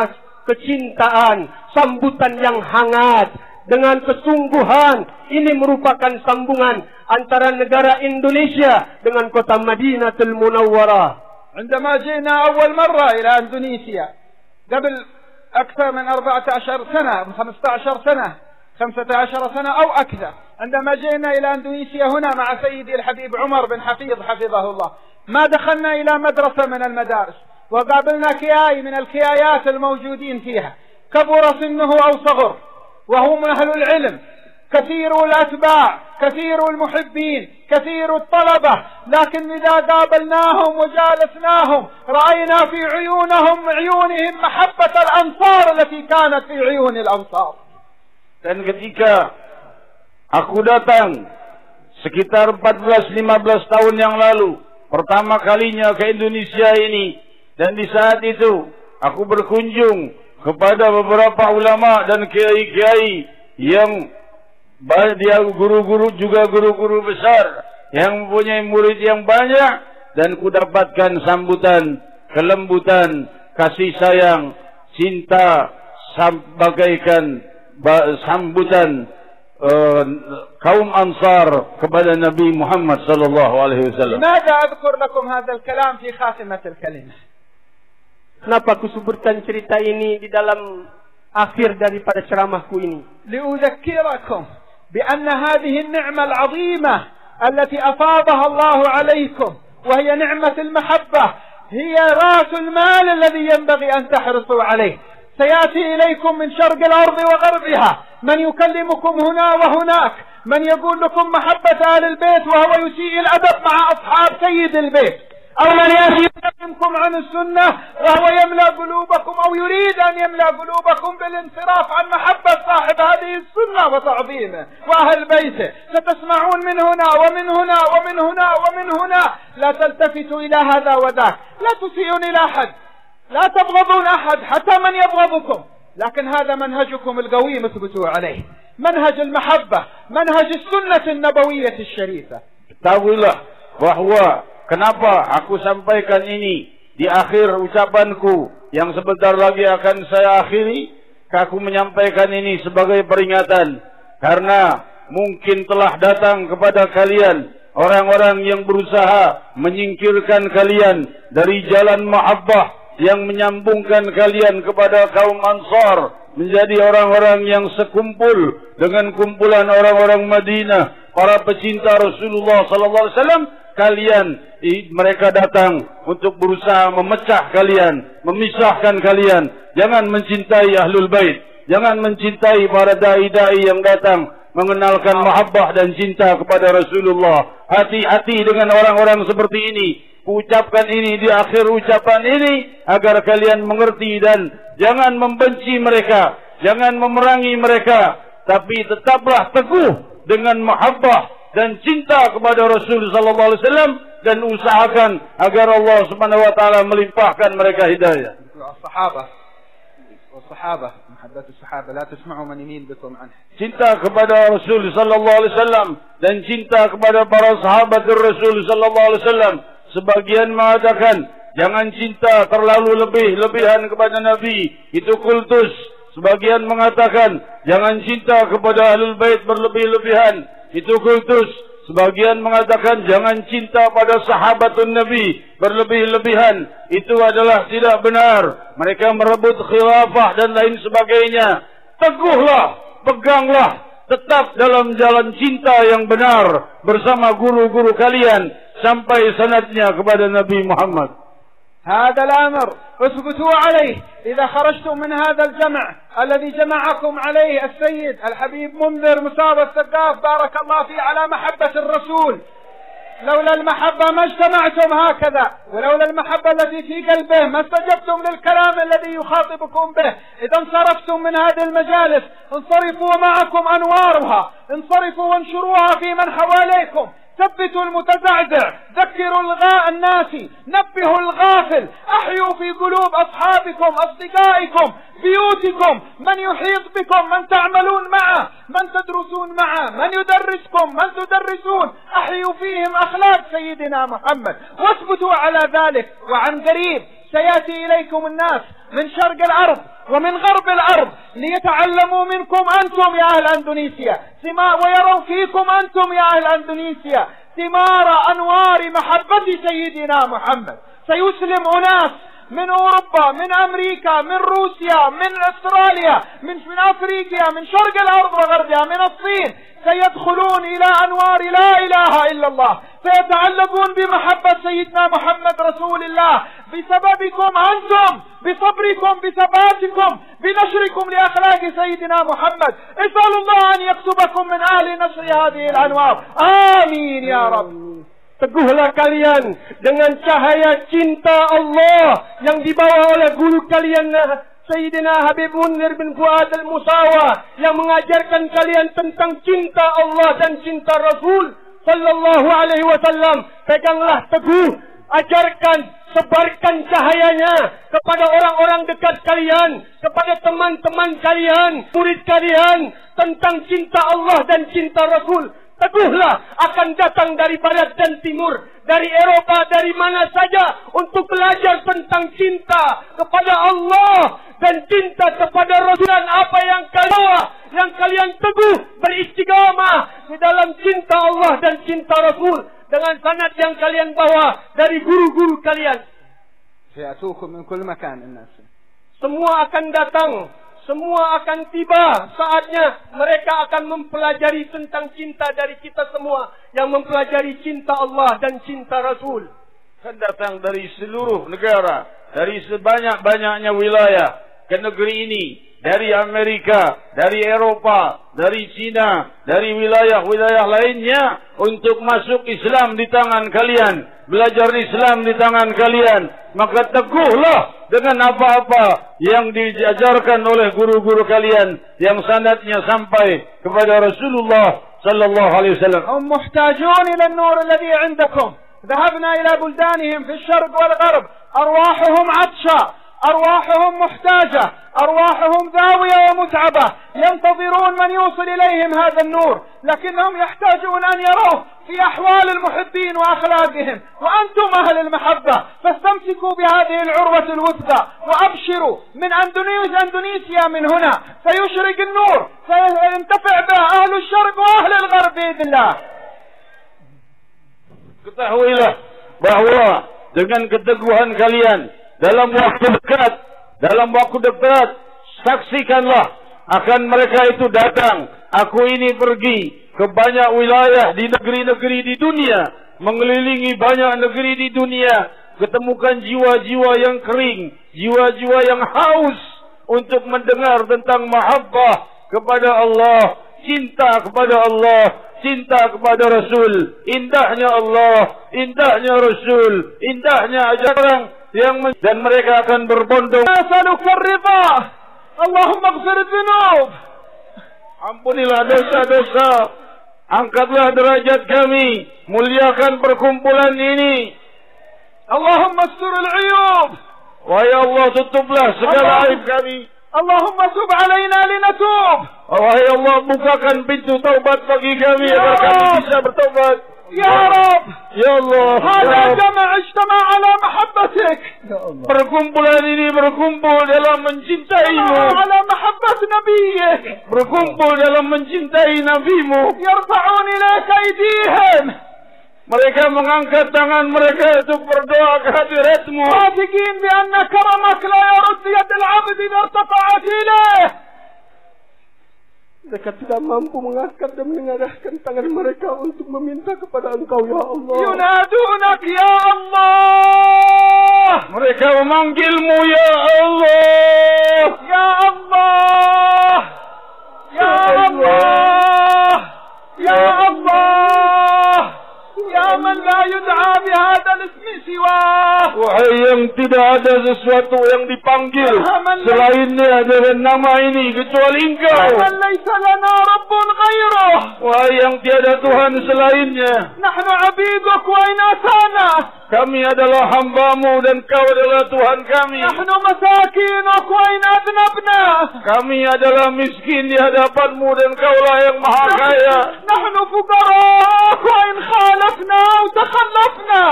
kecintaan sambutan yang hangat dengan kesungguhan ini merupakan sambungan antara negara Indonesia dengan kota Madinatul Munawwarah. عندما جئنا أول مرة إلى إندونيسيا قبل أكثر من 14 سنة 15 سنة 15 سنة أو أكثر. عندما جئنا إلى إندونيسيا هنا مع سيدي الحبيب عمر بن حفيظ حفظه الله ما دخلنا إلى مدرسة من المدارس وقابلنا كياي من الكيايات الموجودين فيها. كبر سنه أو صغر. وهو من أهل العلم. كثير الأتباع كثير المحبين كثير الطلبة. لكن إذا قابلناهم وجالسناهم رأينا في عيونهم عيونهم محبة الأنصار التي كانت في عيون الأنصار. Dan ketika aku datang sekitar 14-15 tahun yang lalu pertama kalinya ke Indonesia ini dan di saat itu aku berkunjung kepada beberapa ulama dan kiai-kiai yang dia guru-guru juga guru-guru besar yang mempunyai murid yang banyak dan kudapatkan sambutan kelembutan kasih sayang cinta bagaikan sambutan uh, kaum Ansar kepada Nabi Muhammad sallallahu alaihi wasallam. لماذا أذكر لكم هذا الكلام في خاتمة الكلمة؟ Kenapa aku sebutkan cerita ini di dalam akhir daripada ceramahku ini? لأذكركم بأن هذه النعمة العظيمة التي أفاضها الله عليكم وهي نعمة المحبة هي رأس المال الذي ينبغي أن تحرصوا عليه سيأتي إليكم من شرق الأرض وغربها من يكلمكم هنا وهناك من يقول لكم محبة أهل البيت وهو يسيء الأدب مع أصحاب سيد البيت أو من يأتي يكلمكم عن السنة وهو يملأ قلوبكم أو يريد أن يملأ قلوبكم بالانصراف عن محبة صاحب هذه السنة وتعظيمه وأهل بيته. ستسمعون من هنا ومن هنا ومن هنا ومن هنا. لا تلتفتوا إلى هذا وذاك. لا تسيئون إلى أحد. لا تبغضون أحد حتى من يبغضكم. لكن هذا منهجكم القويم اثبتوا عليه. منهج المحبة منهج السنة النبوية الشريفة. Tahuilah bahawa kenapa aku sampaikan ini di akhir ucapanku yang sebentar lagi akan saya akhiri. Aku menyampaikan ini sebagai peringatan karena mungkin telah datang kepada kalian orang-orang yang berusaha menyingkirkan kalian dari jalan mahabbah yang menyambungkan kalian kepada kaum Ansar menjadi orang-orang yang sekumpul dengan kumpulan orang-orang Madinah para pecinta Rasulullah sallallahu alaihi wasallam kalian mereka datang untuk berusaha memecah kalian memisahkan kalian. Jangan mencintai ahlul bait. Jangan mencintai para dai-dai yang datang mengenalkan mahabbah dan cinta kepada Rasulullah. Hati-hati dengan orang-orang seperti ini. Ucapkan ini di akhir ucapan ini agar kalian mengerti dan jangan membenci mereka, jangan memerangi mereka, tapi tetaplah teguh dengan mahabbah dan cinta kepada Rasul sallallahu alaihi wasallam dan usahakan agar Allah Subhanahu wa taala melimpahkan mereka hidayah. Sahabat والصحابة محبة الصحابة لا تسمعوا من يمين بكم عنه cinta kepada Rasul sallallahu alaihi wasallam dan cinta kepada para sahabat Rasul sallallahu alaihi wasallam Sebagian mengatakan jangan cinta terlalu lebih-lebihan kepada Nabi. Itu kultus. Sebagian mengatakan jangan cinta kepada Ahlul Bait berlebih-lebihan. Itu kultus. Sebagian mengatakan jangan cinta pada sahabatun Nabi berlebih-lebihan. Itu adalah tidak benar. Mereka merebut khilafah dan lain sebagainya. Teguhlah, peganglah tetap dalam jalan cinta yang benar bersama guru-guru kalian sampai sanadnya kepada Nabi Muhammad. هذا الأمر اثبتوا عليه إذا خرجتم من هذا الجمع الذي جمعكم عليه السيد الحبيب منذر مصاب السقاف بارك الله فيه على محبة الرسول. لولا المحبة ما اجتمعتم هكذا ولولا المحبة التي في قلبه ما استجبتم للكلام الذي يخاطبكم به. إذا انصرفتم من هذه المجالس انصرفوا معكم أنوارها انصرفوا وانشروها في من حواليكم. ثبتوا المتزعزع ذكروا الغاء الناس نبهوا الغافل أحيوا في قلوب أصحابكم أصدقائكم بيوتكم من يحيط بكم من تعملون معه من تدرسون معه من يدرسكم من تدرسون أحيوا فيهم أخلاق سيدنا محمد واثبتوا على ذلك وعن قريب. سيأتي إليكم الناس من شرق الأرض ومن غرب الأرض ليتعلموا منكم أنتم يا أهل أندونيسيا. ويروا فيكم أنتم يا أهل أندونيسيا. ثمار أنوار محبة سيدنا محمد. سيسلم أناس من أوروبا من أمريكا من روسيا من أستراليا من من أفريقيا من شرق الأرض وغربها من الصين سيدخلون إلى أنوار لا إله إلا الله. سيتعلقون بمحبة سيدنا محمد رسول الله. بسببكم أنتم بصبركم بثباتكم بنشركم لأخلاق سيدنا محمد. اسال الله أن يكتبكم من أهل نشر هذه الأنوار. آمين يا رب. Teguhlah kalian dengan cahaya cinta Allah yang dibawa oleh guru kalian Sayyidina Habib Munir bin Fuad al-Musawa yang mengajarkan kalian tentang cinta Allah dan cinta Rasul sallallahu alaihi wasallam. Peganglah teguh, ajarkan, sebarkan cahayanya kepada orang-orang dekat kalian, kepada teman-teman kalian, murid kalian tentang cinta Allah dan cinta Rasul teguhlah akan datang dari barat dan timur, dari Eropa, dari mana saja untuk belajar tentang cinta kepada Allah dan cinta kepada Rasul dan apa yang kalian yang kalian teguh beristiqamah di dalam cinta Allah dan cinta Rasul dengan sanad yang kalian bawa dari guru-guru kalian. Semua akan datang semua akan tiba saatnya mereka akan mempelajari tentang cinta dari kita semua yang mempelajari cinta Allah dan cinta Rasul. Akan datang dari seluruh negara, dari sebanyak-banyaknya wilayah ke negeri ini, dari Amerika, dari Eropa, dari China, dari wilayah-wilayah lainnya untuk masuk Islam di tangan kalian, belajar Islam di tangan kalian maka teguhlah dengan apa-apa yang diajarkan oleh guru-guru kalian yang sanadnya sampai kepada Rasulullah sallallahu alaihi wasallam um muhtajun ila nur alladhi indakum ذهبنا الى بلدانهم في wal-gharb. Arwahuhum 'atsha. أرواحهم محتاجة أرواحهم ذاوية ومتعبة ينتظرون من يوصل إليهم هذا النور لكنهم يحتاجون أن يروه في أحوال المحبين وأخلاقهم. وأنتم أهل المحبة فاستمسكوا بهذه العروة الوثقى وأبشروا من أندونيس أندونيسيا من هنا سيشرق النور سينتفع به أهل الشرق وأهل الغرب بإذن الله. Ketahuilah bahawa dengan keteguhan kalian dalam waktu dekat, dalam waktu dekat, saksikanlah akan mereka itu datang. Aku ini pergi ke banyak wilayah di negeri-negeri di dunia, mengelilingi banyak negeri di dunia, ketemukan jiwa-jiwa yang kering, jiwa-jiwa yang haus untuk mendengar tentang mahabbah kepada Allah, cinta kepada Allah, cinta kepada Rasul, indahnya Allah, indahnya Rasul, indahnya ajaran yang dan mereka akan berbondong. Asalukar ridha. Allahumma gfir dzunub. Ampunilah dosa-dosa. Angkatlah derajat kami. Muliakan perkumpulan ini. Allahumma astur al-uyub. Wahai Allah tutuplah segala aib kami. Allahumma tub alaina linatub. Wahai Allah bukakan pintu taubat bagi kami agar kami bisa bertobat. يا رب! يا الله هذا جمع اجتمع على محبتك. يا الله. بركمبل يلا من جنتينا على محبة نبيك. بركمبل يلا من جنتينا فيمو يرفعون إليك أيديهم. Mereka mengangkat tangan mereka untuk berdoa kehadiratmu. Sadiqin bi anna karamak la yarud yadil abdi nartafa'at ilaih. Mereka tidak mampu mengangkat dan mengarahkan tangan mereka untuk meminta kepada engkau, Ya Allah. Yunadunak, Ya Allah. Mereka memanggilmu, Ya Allah. Ya Allah. Ya Allah. Ya Allah. Ya Ya man la yud'a bihadal ismi siwa. Wahai yang tidak ada sesuatu yang dipanggil ya selainnya dengan nama ini kecuali engkau. Ya man laisa lana rabbun ghairuh. Wahai yang tiada Tuhan selainnya. Nahnu 'abiduk wa inasana. Kami adalah hambamu dan kau adalah Tuhan kami. Nahnu masakinuk wa inadnabna. Kami adalah miskin di hadapanmu dan kaulah yang maha kaya. Nahnu fuqara wa in أو تخلفنا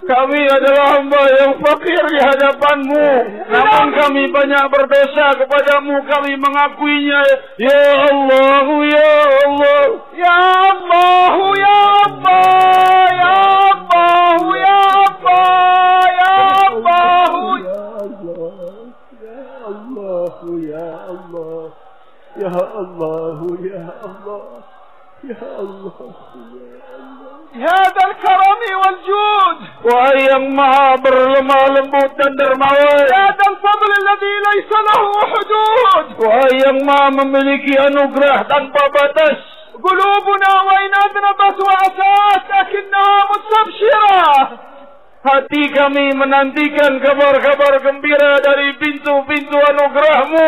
Kami adalah hamba yang fakir di hadapanmu. Namun kami banyak berdosa kepadamu. Kami mengakuinya. Ya Allah, Ya Allah. يا الله يا الله يا الله يا الله يا الله هذا الكرم والجود. وأيام ما بر ما لبوت هذا الفضل الذي ليس له حدود. وهي ما مملكي أنوغره tanpa batas قلوبنا وإن أذنبت وأساس لكنها مستبشرة. Hati kami menantikan kabar-kabar gembira dari pintu-pintu anugerahmu.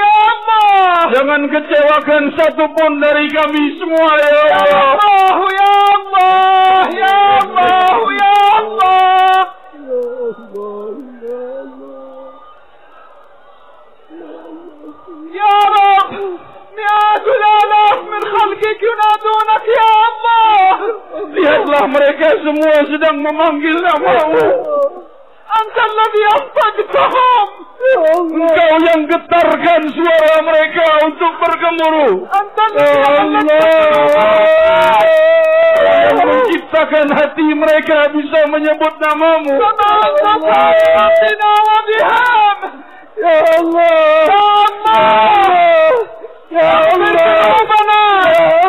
ya Allah. Jangan kecewakan satu pun dari kami semua, ya Allah. Ya Allah, ya Allah, ya Allah, ya Allah. Ya Allah. Ya Allah. Ya Allah. مئات الآلاف من خلقك ينادونك يا الله Lihatlah mereka semua sedang memanggil namamu. أنت الذي أنطقتهم Engkau yang getarkan suara mereka untuk bergemuruh. أنت الذي Allah yang menciptakan hati mereka bisa menyebut namamu. كما أنت بنا وبهم Ya Allah. يا الله Ya Allah. قلوبنا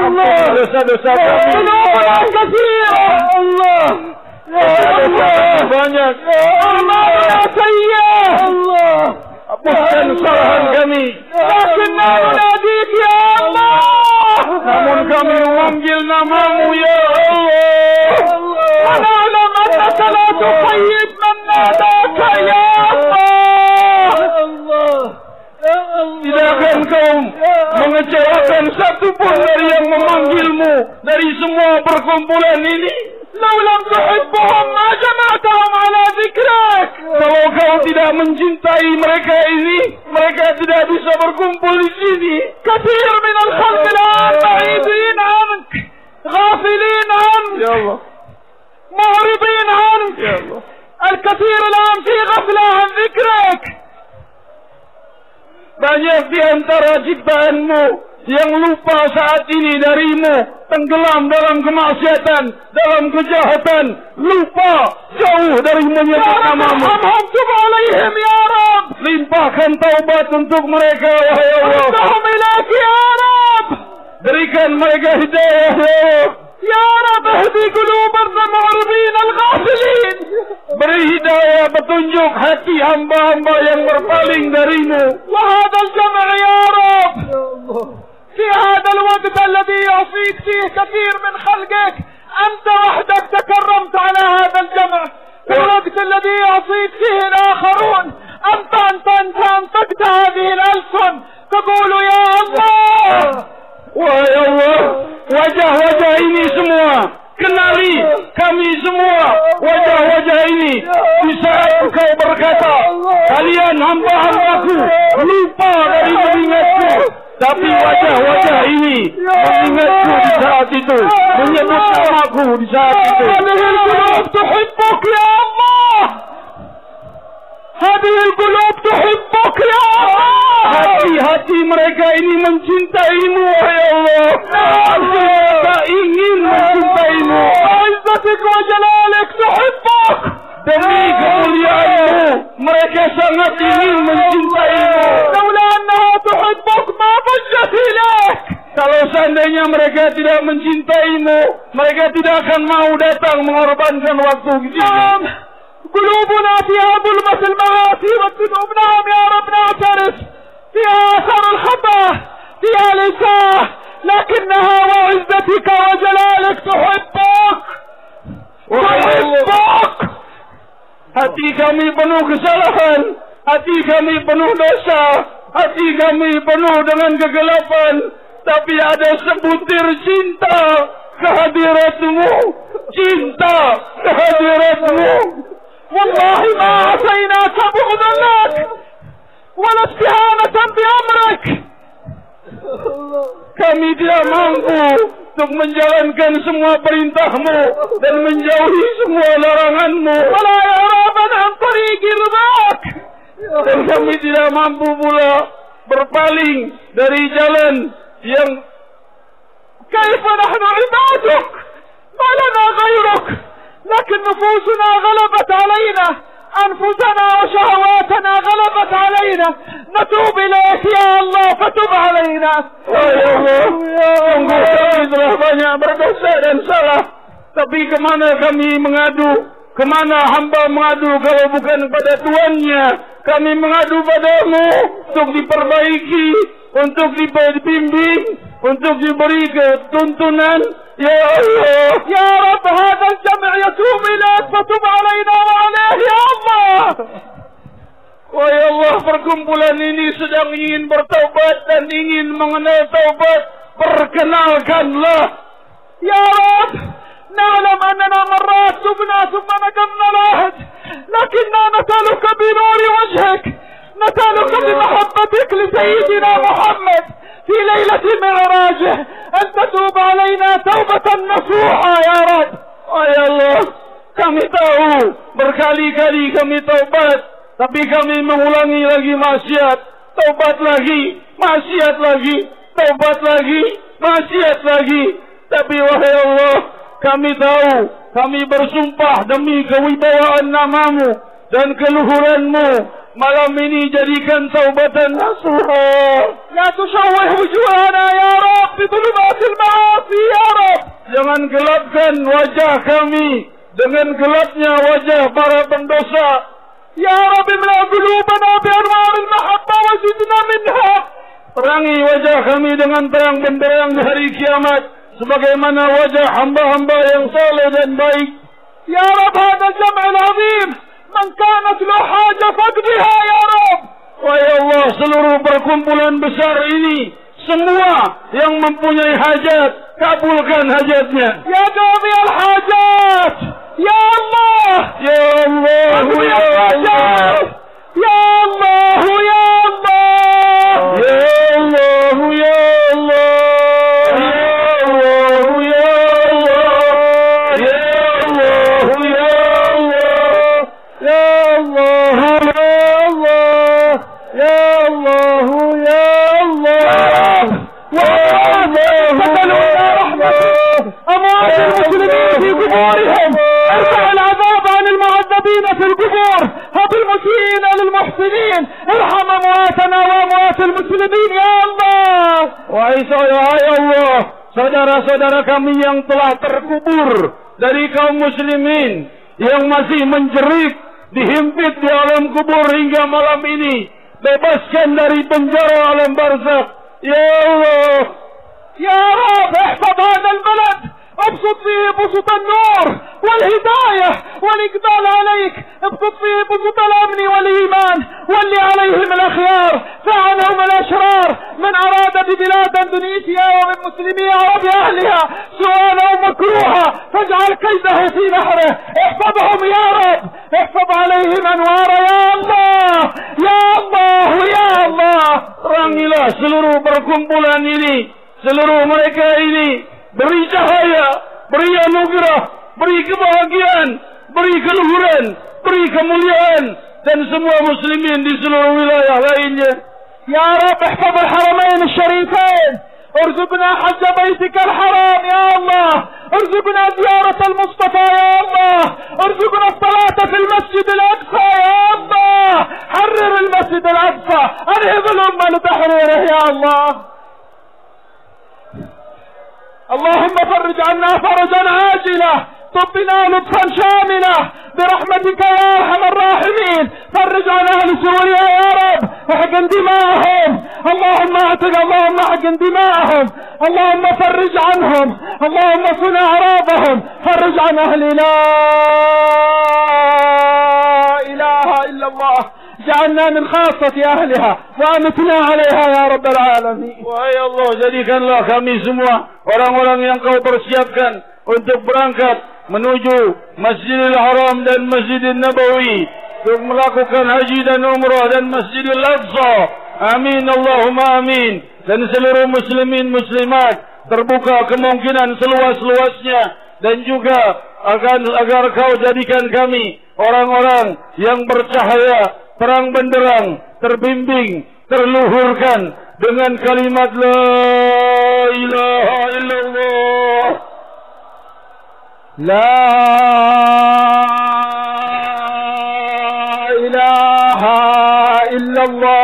Allah. Dosa-dosa kami. قلوبنا جدا من هذه القلوب تحبك يا الله. هذه القلوب تحبك يا الله. هاتي هاتي مرقعيني من جنت ايموه يا الله. عزتك وجلالك نحبك تحبك Demi kemuliaanmu, mereka sangat ingin mencintaimu. لولا أنها تحبك ما ضجت إليك Kalau seandainya mereka tidak mencintaimu, mereka tidak akan mau datang mengorbankan waktu di sini. نعم قلوبنا فيها ظلمة المعاصي والذنوب نعم يا رب نعترف فيها أثر الخطأ فيها الإساءة لكنها وعزتك وجلالك تحبك تحبك Hati kami penuh kesalahan. Hati kami penuh dosa. Hati kami penuh dengan kegelapan. Tapi ada sebutir cinta kehadiratmu. Cinta kehadiratmu. والله ما عصيناك بغضا لك ولا استهانة بأمرك Kami tidak mampu untuk menjalankan semua perintahmu dan menjauhi semua laranganmu. Walayarabat antari. Dan kami tidak mampu pula berpaling dari jalan yang kaifa nahnu ibaduk. Malana gairuk. Lakin nufusuna galabat alaina. أنفسنا وشهواتنا غلبت علينا نتوب إليك يا الله فتب علينا Oh ya Allah, sungguh kami telah banyak berdosa dan salah. Tapi kemana kami mengadu? Kemana hamba mengadu kalau bukan pada tuannya? Kami mengadu padamu untuk diperbaiki, untuk dibimbing, untuk diberi ketuntunan. Ya Allah, يا رب هذا الجمع يتوب إليك فتب علينا وعليه يا الله! Wahai Allah, perkumpulan ini sedang ingin bertaubat dan ingin mengenal taubat. Perkenalkanlah يا رب نعلم أننا مرات تبنا ثم نقمنا لكننا نسألك بنور وجهك. نسألك بمحبتك لسيدنا محمد في ليلة معراجه أن تتوب علينا توبة نصوحة يا رب Wahai Allah, kami tahu berkali-kali kami taubat, tapi kami mengulangi lagi maksiat, taubat lagi, maksiat lagi, taubat lagi, maksiat lagi. Tapi wahai Allah, kami tahu, kami bersumpah demi kewibawaan namamu dan keluhuranmu. malam ini jadikan taubatan nasuha. Ya tushawih wujuhana ya Rabb, bidulumatil ma'asi ya Rabb. Jangan gelapkan wajah kami dengan gelapnya wajah para pendosa. Ya Rabb, imla qulubana bi anwaril mahabba wa zidna minha. Terangi wajah kami dengan terang benderang di hari kiamat. Sebagaimana wajah hamba-hamba yang saleh dan baik. Ya Rabb, hadal jam'il azim. من كانت له حاجة فاقضها يا رب Wahai Allah, seluruh perkumpulan besar ini. Semua yang mempunyai hajat, kabulkan hajatnya. يا قاضي الحاجات يا الله Ya Allah, قاضي Ya Allah. الحاجات يا الله يا الله Ya Allah, Ya Allah. saudara-saudara kami yang telah terkubur dari kaum muslimin yang masih menjerit dihimpit di alam kubur hingga malam ini. Bebaskan dari penjara alam barzakh. Ya Allah! Ya Rabb ihfadh hadha al-balad ابسط فيه بسط النور والهداية والإقبال عليك. ابسط فيه بسط الأمن والإيمان ولي عليهم الأخيار فعنهم الأشرار. من أراد ببلاد إندونيسيا وبالمسلمين وبأهلها سؤال أو مكروها فاجعل كيده في نحره احفظهم يا رب. احفظ عليهم أنوار يا الله يا الله يا الله. terangilah seluruh perkumpulan ini, seluruh mereka ini, beri cahaya, beri anugerah, beri kebahagiaan, beri keluhuran, beri kemuliaan, dan semua muslimin di seluruh wilayah lainnya. يا رب احفظ الحرمين الشريفين ارزقنا حج بيتك الحرام يا الله ارزقنا زيارة المصطفى يا الله ارزقنا الصلاة في المسجد الأقصى يا الله حرر المسجد الأقصى انهض الأمة لتحريره يا الله اللهم فرج عنا فرجا عاجلا. طبنا لطفا شاملا. برحمتك يا أرحم الراحمين. فرج عن أهل سوريا يا رب. احقن دماءهم. اللهم اعتق اللهم احقن دماءهم. اللهم فرج عنهم. اللهم صن أعراضهم. فرج عن أهل لا جعلنا من خاصة أهلها وأمتنا عليها يا رب العالمين Wahai Allah, jadikanlah kami semua orang-orang yang kau persiapkan untuk berangkat menuju Masjidil Haram dan Masjidil Nabawi untuk melakukan haji dan umrah dan Masjidil Aqsa. Amin Allahumma amin. Dan seluruh muslimin muslimat terbuka kemungkinan seluas-luasnya dan juga akan agar kau jadikan kami orang-orang yang bercahaya, terang benderang, terbimbing, terluhurkan dengan kalimat La ilaha illallah. La ilaha illallah.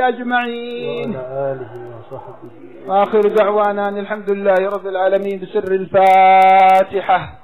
وصحبه أجمعين. وعلى آله وصحبه. وآخر دعوانا أن الحمد لله رب العالمين بسر الفاتحة.